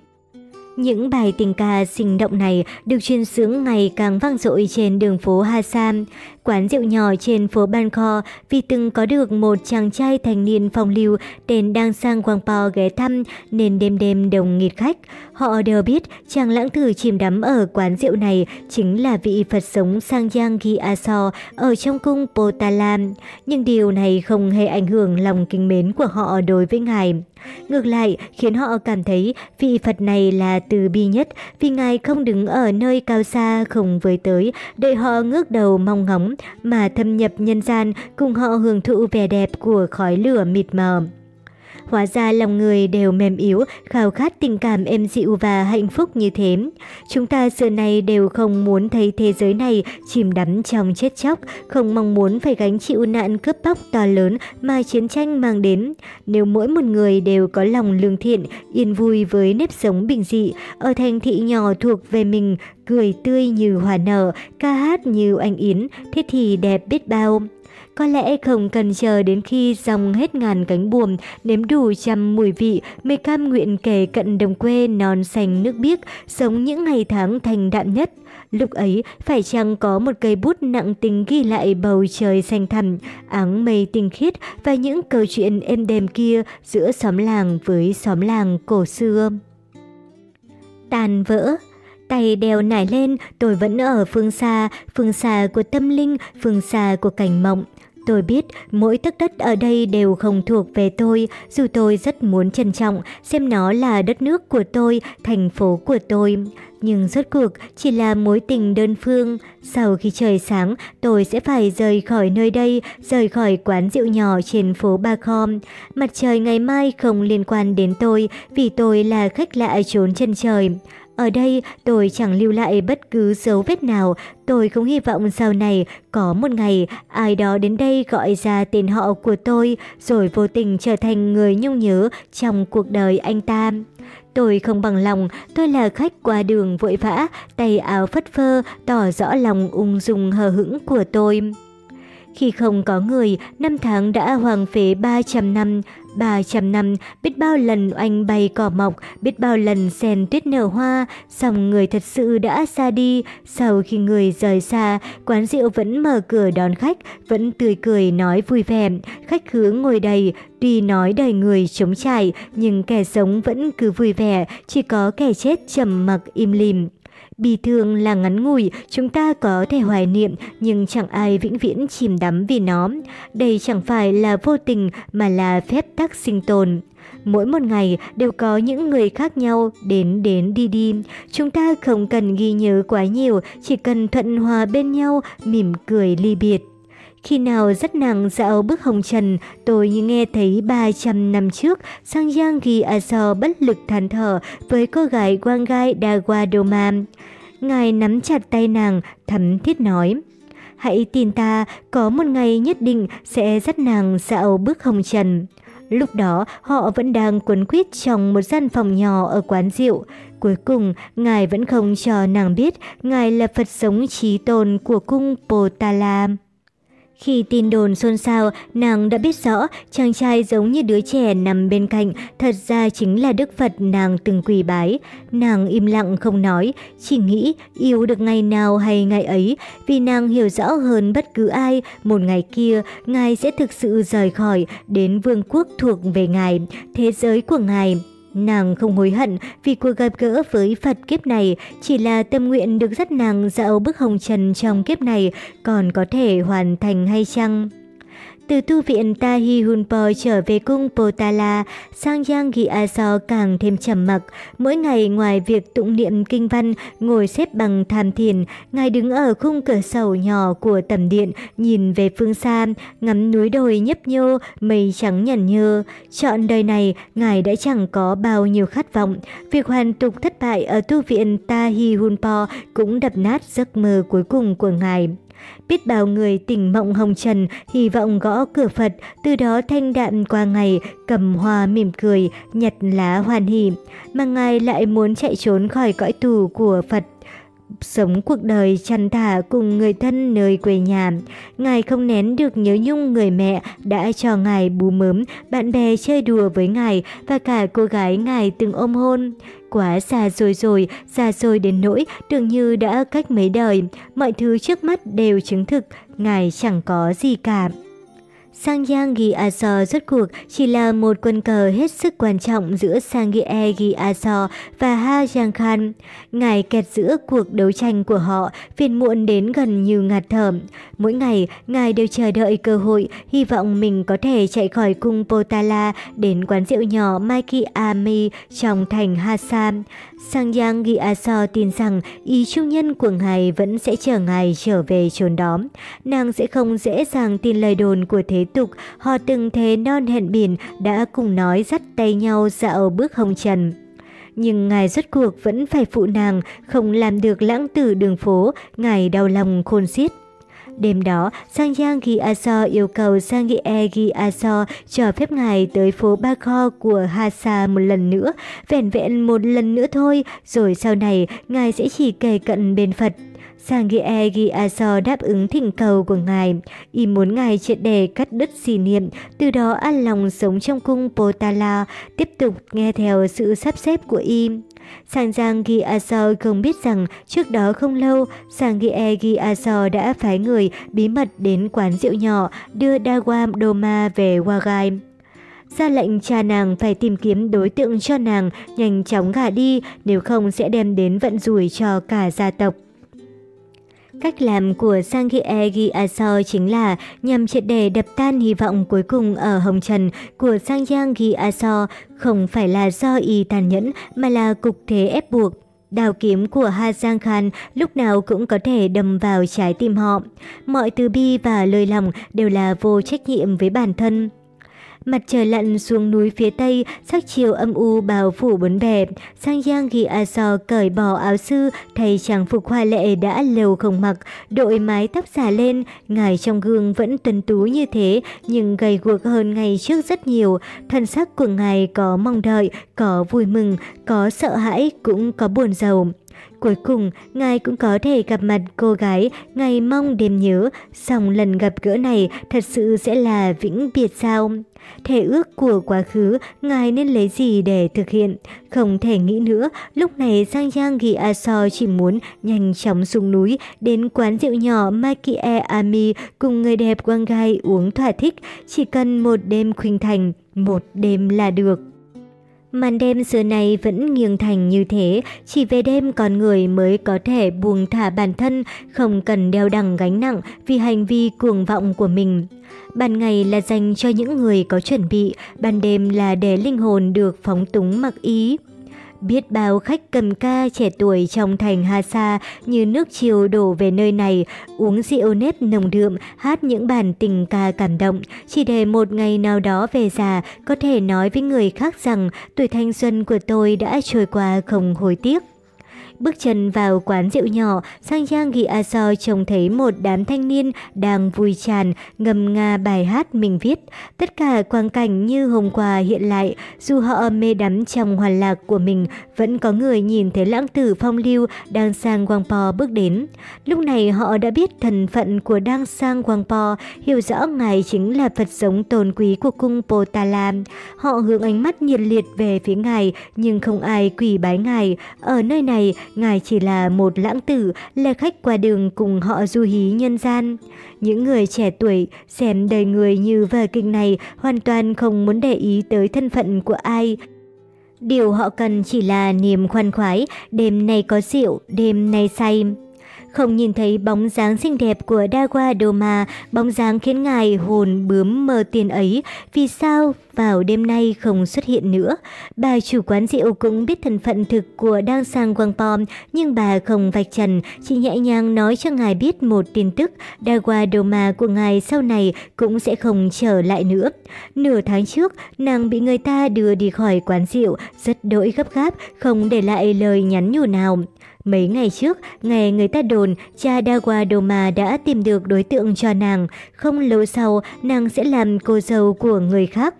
Những bài tình ca sinh động này được truyền sướng ngày càng vang dội trên đường phố Hassan, quán rượu nhỏ trên phố Bangkok vì từng có được một chàng trai thành niên phong lưu tên đang sang Po ghé thăm nên đêm đêm đồng nghịt khách. Họ đều biết chàng lãng tử chìm đắm ở quán rượu này chính là vị Phật sống Sang Yang Gyatso ở trong cung Potala. Nhưng điều này không hề ảnh hưởng lòng kính mến của họ đối với ngài. Ngược lại, khiến họ cảm thấy vị Phật này là từ bi nhất vì Ngài không đứng ở nơi cao xa không với tới, để họ ngước đầu mong ngóng mà thâm nhập nhân gian, cùng họ hưởng thụ vẻ đẹp của khói lửa mịt mờ. Hóa ra lòng người đều mềm yếu, khao khát tình cảm êm dịu và hạnh phúc như thế. Chúng ta xưa nay đều không muốn thấy thế giới này chìm đắm trong chết chóc, không mong muốn phải gánh chịu nạn cướp bóc to lớn mà chiến tranh mang đến. Nếu mỗi một người đều có lòng lương thiện, yên vui với nếp sống bình dị, ở thành thị nhỏ thuộc về mình, cười tươi như hòa nở, ca hát như anh Yến, thế thì đẹp biết bao. Có lẽ không cần chờ đến khi dòng hết ngàn cánh buồm, nếm đủ trăm mùi vị, mới cam nguyện kể cận đồng quê non xanh nước biếc, sống những ngày tháng thành đạm nhất. Lúc ấy, phải chăng có một cây bút nặng tình ghi lại bầu trời xanh thẳm, áng mây tinh khiết và những câu chuyện êm đềm kia giữa xóm làng với xóm làng cổ xưa. Tàn vỡ Tay đèo nải lên, tôi vẫn ở phương xa, phương xa của tâm linh, phương xa của cảnh mộng. Tôi biết mỗi tấc đất ở đây đều không thuộc về tôi, dù tôi rất muốn trân trọng, xem nó là đất nước của tôi, thành phố của tôi. Nhưng rốt cuộc chỉ là mối tình đơn phương. Sau khi trời sáng, tôi sẽ phải rời khỏi nơi đây, rời khỏi quán rượu nhỏ trên phố Ba Khom. Mặt trời ngày mai không liên quan đến tôi, vì tôi là khách lạ trốn chân trời. Ở đây tôi chẳng lưu lại bất cứ dấu vết nào, tôi không hy vọng sau này có một ngày ai đó đến đây gọi ra tên họ của tôi rồi vô tình trở thành người nhung nhớ trong cuộc đời anh ta. Tôi không bằng lòng, tôi là khách qua đường vội vã, tay áo phất phơ, tỏ rõ lòng ung dung hờ hững của tôi. Khi không có người, năm tháng đã hoàng phế 300 năm, 300 năm, biết bao lần oanh bay cỏ mọc, biết bao lần sen tuyết nở hoa, xong người thật sự đã xa đi. Sau khi người rời xa, quán rượu vẫn mở cửa đón khách, vẫn tươi cười nói vui vẻ, khách khứa ngồi đầy, tuy nói đời người chống trải, nhưng kẻ sống vẫn cứ vui vẻ, chỉ có kẻ chết trầm mặc im lìm. Bi thương là ngắn ngủi, chúng ta có thể hoài niệm nhưng chẳng ai vĩnh viễn chìm đắm vì nó. Đây chẳng phải là vô tình mà là phép tắc sinh tồn. Mỗi một ngày đều có những người khác nhau đến đến đi đi. Chúng ta không cần ghi nhớ quá nhiều, chỉ cần thuận hòa bên nhau, mỉm cười ly biệt. Khi nào rất nàng dạo bước hồng trần, tôi như nghe thấy 300 năm trước, Sang Giang ghi Aso bất lực than thở với cô gái Quang Gai Dawadoma. Ngài nắm chặt tay nàng, thấm thiết nói. Hãy tin ta, có một ngày nhất định sẽ dắt nàng dạo bước hồng trần. Lúc đó, họ vẫn đang cuốn quýt trong một gian phòng nhỏ ở quán rượu. Cuối cùng, Ngài vẫn không cho nàng biết Ngài là Phật sống trí tôn của cung Potala. Khi tin đồn xôn xao, nàng đã biết rõ chàng trai giống như đứa trẻ nằm bên cạnh, thật ra chính là Đức Phật nàng từng quỳ bái. Nàng im lặng không nói, chỉ nghĩ yêu được ngày nào hay ngày ấy, vì nàng hiểu rõ hơn bất cứ ai, một ngày kia, Ngài sẽ thực sự rời khỏi, đến vương quốc thuộc về Ngài, thế giới của Ngài. Nàng không hối hận vì cuộc gặp gỡ với Phật kiếp này, chỉ là tâm nguyện được dắt nàng dạo bức hồng trần trong kiếp này còn có thể hoàn thành hay chăng? Từ tu viện Tahi Hunpo trở về cung Potala, Sang Giang Ghi Aso càng thêm trầm mặc. Mỗi ngày ngoài việc tụng niệm kinh văn, ngồi xếp bằng tham thiền, Ngài đứng ở khung cửa sổ nhỏ của tầm điện, nhìn về phương xa, ngắm núi đồi nhấp nhô, mây trắng nhẩn nhơ. Chọn đời này, Ngài đã chẳng có bao nhiêu khát vọng. Việc hoàn tục thất bại ở tu viện Tahi Hunpo cũng đập nát giấc mơ cuối cùng của Ngài. Biết bao người tỉnh mộng hồng trần, hy vọng gõ cửa Phật, từ đó thanh đạm qua ngày, cầm hoa mỉm cười, nhặt lá hoàn hỉ Mà Ngài lại muốn chạy trốn khỏi cõi tù của Phật sống cuộc đời chăn thả cùng người thân nơi quê nhà. Ngài không nén được nhớ nhung người mẹ đã cho Ngài bú mớm, bạn bè chơi đùa với Ngài và cả cô gái Ngài từng ôm hôn. Quá xa rồi rồi, xa rồi đến nỗi tưởng như đã cách mấy đời, mọi thứ trước mắt đều chứng thực, Ngài chẳng có gì cả. Sangyang Gi Aso rốt cuộc chỉ là một quân cờ hết sức quan trọng giữa Sangye Gi Aso và Ha Giang Khan. Ngài kẹt giữa cuộc đấu tranh của họ, phiền muộn đến gần như ngạt thở. Mỗi ngày, Ngài đều chờ đợi cơ hội, hy vọng mình có thể chạy khỏi cung Potala đến quán rượu nhỏ Maiki Ami trong thành Hassan. Sang Yang Giaso tin rằng ý trung nhân của Ngài vẫn sẽ chờ Ngài trở về chốn đó. Nàng sẽ không dễ dàng tin lời đồn của thế tục, họ từng thế non hẹn biển đã cùng nói dắt tay nhau dạo bước hồng trần. Nhưng ngài rốt cuộc vẫn phải phụ nàng, không làm được lãng tử đường phố, ngài đau lòng khôn xiết. Đêm đó, Sang Giang Ghi Aso yêu cầu Sang Ghi E Ghi Aso cho phép ngài tới phố Ba Kho của Hasa một lần nữa, vẹn vẹn một lần nữa thôi, rồi sau này ngài sẽ chỉ kề cận bên Phật. Sangye Gyaso đáp ứng thỉnh cầu của ngài, y muốn ngài triệt đề cắt đứt xì niệm, từ đó an lòng sống trong cung Potala, tiếp tục nghe theo sự sắp xếp của y. Sang Giang Gyaso không biết rằng trước đó không lâu, Sangye Gyaso đã phái người bí mật đến quán rượu nhỏ đưa Dawam Doma về Wagai ra lệnh cha nàng phải tìm kiếm đối tượng cho nàng nhanh chóng gả đi, nếu không sẽ đem đến vận rủi cho cả gia tộc. Cách làm của Sangye Gyaso chính là nhằm triệt để đập tan hy vọng cuối cùng ở Hồng Trần của Sangyang Gyaso, không phải là do y tàn nhẫn mà là cục thế ép buộc. Đào kiếm của Ha Giang Khan lúc nào cũng có thể đâm vào trái tim họ. Mọi từ bi và lời lòng đều là vô trách nhiệm với bản thân. Mặt trời lặn xuống núi phía tây, sắc chiều âm u bao phủ bốn bề. Sang Giang Ghi A So cởi bỏ áo sư, thay trang phục hoa lệ đã lâu không mặc, đội mái tóc xả lên. Ngài trong gương vẫn tuần tú như thế, nhưng gầy guộc hơn ngày trước rất nhiều. Thân sắc của ngài có mong đợi, có vui mừng, có sợ hãi, cũng có buồn giàu. Cuối cùng, ngài cũng có thể gặp mặt cô gái ngài mong đêm nhớ, song lần gặp gỡ này thật sự sẽ là vĩnh biệt sao? Thể ước của quá khứ, ngài nên lấy gì để thực hiện? Không thể nghĩ nữa, lúc này Giang Giang Ghi A So chỉ muốn nhanh chóng xuống núi, đến quán rượu nhỏ Makie Ami cùng người đẹp quang gai uống thỏa thích, chỉ cần một đêm khuynh thành, một đêm là được. Màn đêm xưa này vẫn nghiêng thành như thế, chỉ về đêm con người mới có thể buông thả bản thân, không cần đeo đằng gánh nặng vì hành vi cuồng vọng của mình. Ban ngày là dành cho những người có chuẩn bị, ban đêm là để linh hồn được phóng túng mặc ý. Biết bao khách cầm ca trẻ tuổi trong thành Hà Sa như nước chiều đổ về nơi này, uống rượu nếp nồng đượm, hát những bản tình ca cảm động, chỉ để một ngày nào đó về già có thể nói với người khác rằng tuổi thanh xuân của tôi đã trôi qua không hối tiếc. Bước chân vào quán rượu nhỏ, Sang Giang Ghi A So trông thấy một đám thanh niên đang vui tràn, ngầm nga bài hát mình viết. Tất cả quang cảnh như hôm qua hiện lại, dù họ mê đắm trong hoàn lạc của mình, vẫn có người nhìn thấy lãng tử phong lưu đang sang Wangpo bước đến. Lúc này họ đã biết thân phận của đang sang Wangpo, hiểu rõ ngài chính là Phật giống tôn quý của cung Potala. Họ hướng ánh mắt nhiệt liệt về phía ngài, nhưng không ai quỳ bái ngài. Ở nơi này, ngài chỉ là một lãng tử, là khách qua đường cùng họ du hí nhân gian. Những người trẻ tuổi xem đời người như vở kịch này hoàn toàn không muốn để ý tới thân phận của ai. Điều họ cần chỉ là niềm khoan khoái, đêm nay có rượu, đêm nay say. Không nhìn thấy bóng dáng xinh đẹp của Dawa Doma, bóng dáng khiến ngài hồn bướm mơ tiền ấy, vì sao vào đêm nay không xuất hiện nữa. Bà chủ quán rượu cũng biết thân phận thực của đang sang Quang Pom, nhưng bà không vạch trần, chỉ nhẹ nhàng nói cho ngài biết một tin tức, Dawa Doma của ngài sau này cũng sẽ không trở lại nữa. Nửa tháng trước, nàng bị người ta đưa đi khỏi quán rượu, rất đỗi gấp gáp, không để lại lời nhắn nhủ nào. Mấy ngày trước, nghe người ta đồn cha Dawadoma đã tìm được đối tượng cho nàng, không lâu sau nàng sẽ làm cô dâu của người khác.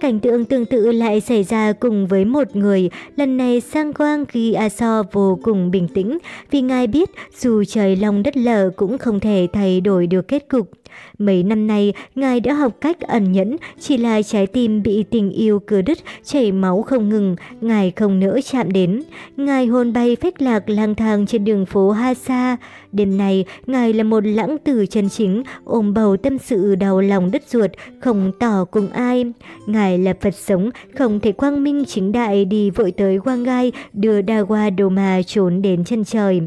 Cảnh tượng tương tự lại xảy ra cùng với một người, lần này Sang Quang khi A So vô cùng bình tĩnh, vì ngài biết dù trời long đất lở cũng không thể thay đổi được kết cục. Mấy năm nay, Ngài đã học cách ẩn nhẫn, chỉ là trái tim bị tình yêu cưa đứt, chảy máu không ngừng, Ngài không nỡ chạm đến. Ngài hồn bay phách lạc lang thang trên đường phố Ha Sa. Đêm nay, Ngài là một lãng tử chân chính, ôm bầu tâm sự đau lòng đứt ruột, không tỏ cùng ai. Ngài là Phật sống, không thể quang minh chính đại đi vội tới quang gai, đưa Dawa Doma trốn đến chân trời.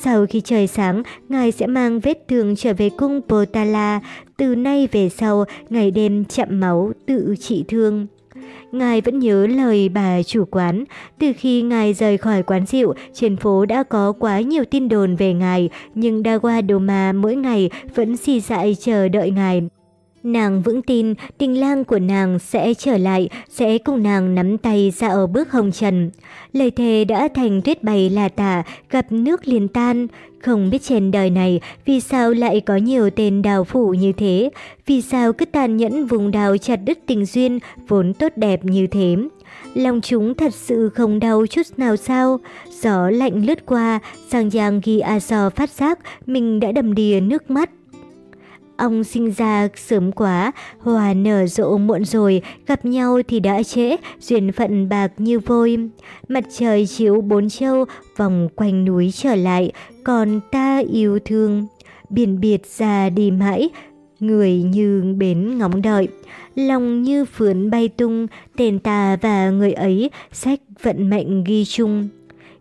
Sau khi trời sáng, Ngài sẽ mang vết thương trở về cung Potala. Từ nay về sau, ngày đêm chậm máu, tự trị thương. Ngài vẫn nhớ lời bà chủ quán. Từ khi Ngài rời khỏi quán rượu, trên phố đã có quá nhiều tin đồn về Ngài, nhưng Dawa Doma mỗi ngày vẫn xì dại chờ đợi Ngài. Nàng vững tin tình lang của nàng sẽ trở lại, sẽ cùng nàng nắm tay ra ở bước hồng trần. Lời thề đã thành tuyết bày là tả, gặp nước liền tan. Không biết trên đời này vì sao lại có nhiều tên đào phủ như thế, vì sao cứ tàn nhẫn vùng đào chặt đứt tình duyên vốn tốt đẹp như thế. Lòng chúng thật sự không đau chút nào sao? Gió lạnh lướt qua, Sang Giang ghi A So phát giác mình đã đầm đìa nước mắt. Ông sinh ra sớm quá, hòa nở rộ muộn rồi, gặp nhau thì đã trễ, duyên phận bạc như vôi. Mặt trời chiếu bốn châu, vòng quanh núi trở lại, còn ta yêu thương. Biển biệt ra đi mãi, người như bến ngóng đợi. Lòng như phướn bay tung, tên ta và người ấy, sách vận mệnh ghi chung.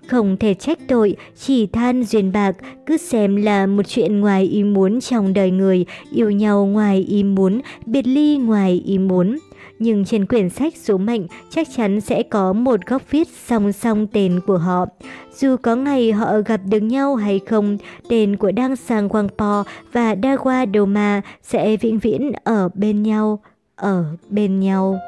Không thể trách tội, chỉ than duyên bạc, cứ xem là một chuyện ngoài ý muốn trong đời người, yêu nhau ngoài ý muốn, biệt ly ngoài ý muốn. Nhưng trên quyển sách số mệnh chắc chắn sẽ có một góc viết song song tên của họ. Dù có ngày họ gặp được nhau hay không, tên của Đăng Sang Quang Po và Dawa Doma sẽ vĩnh viễn ở bên nhau, ở bên nhau.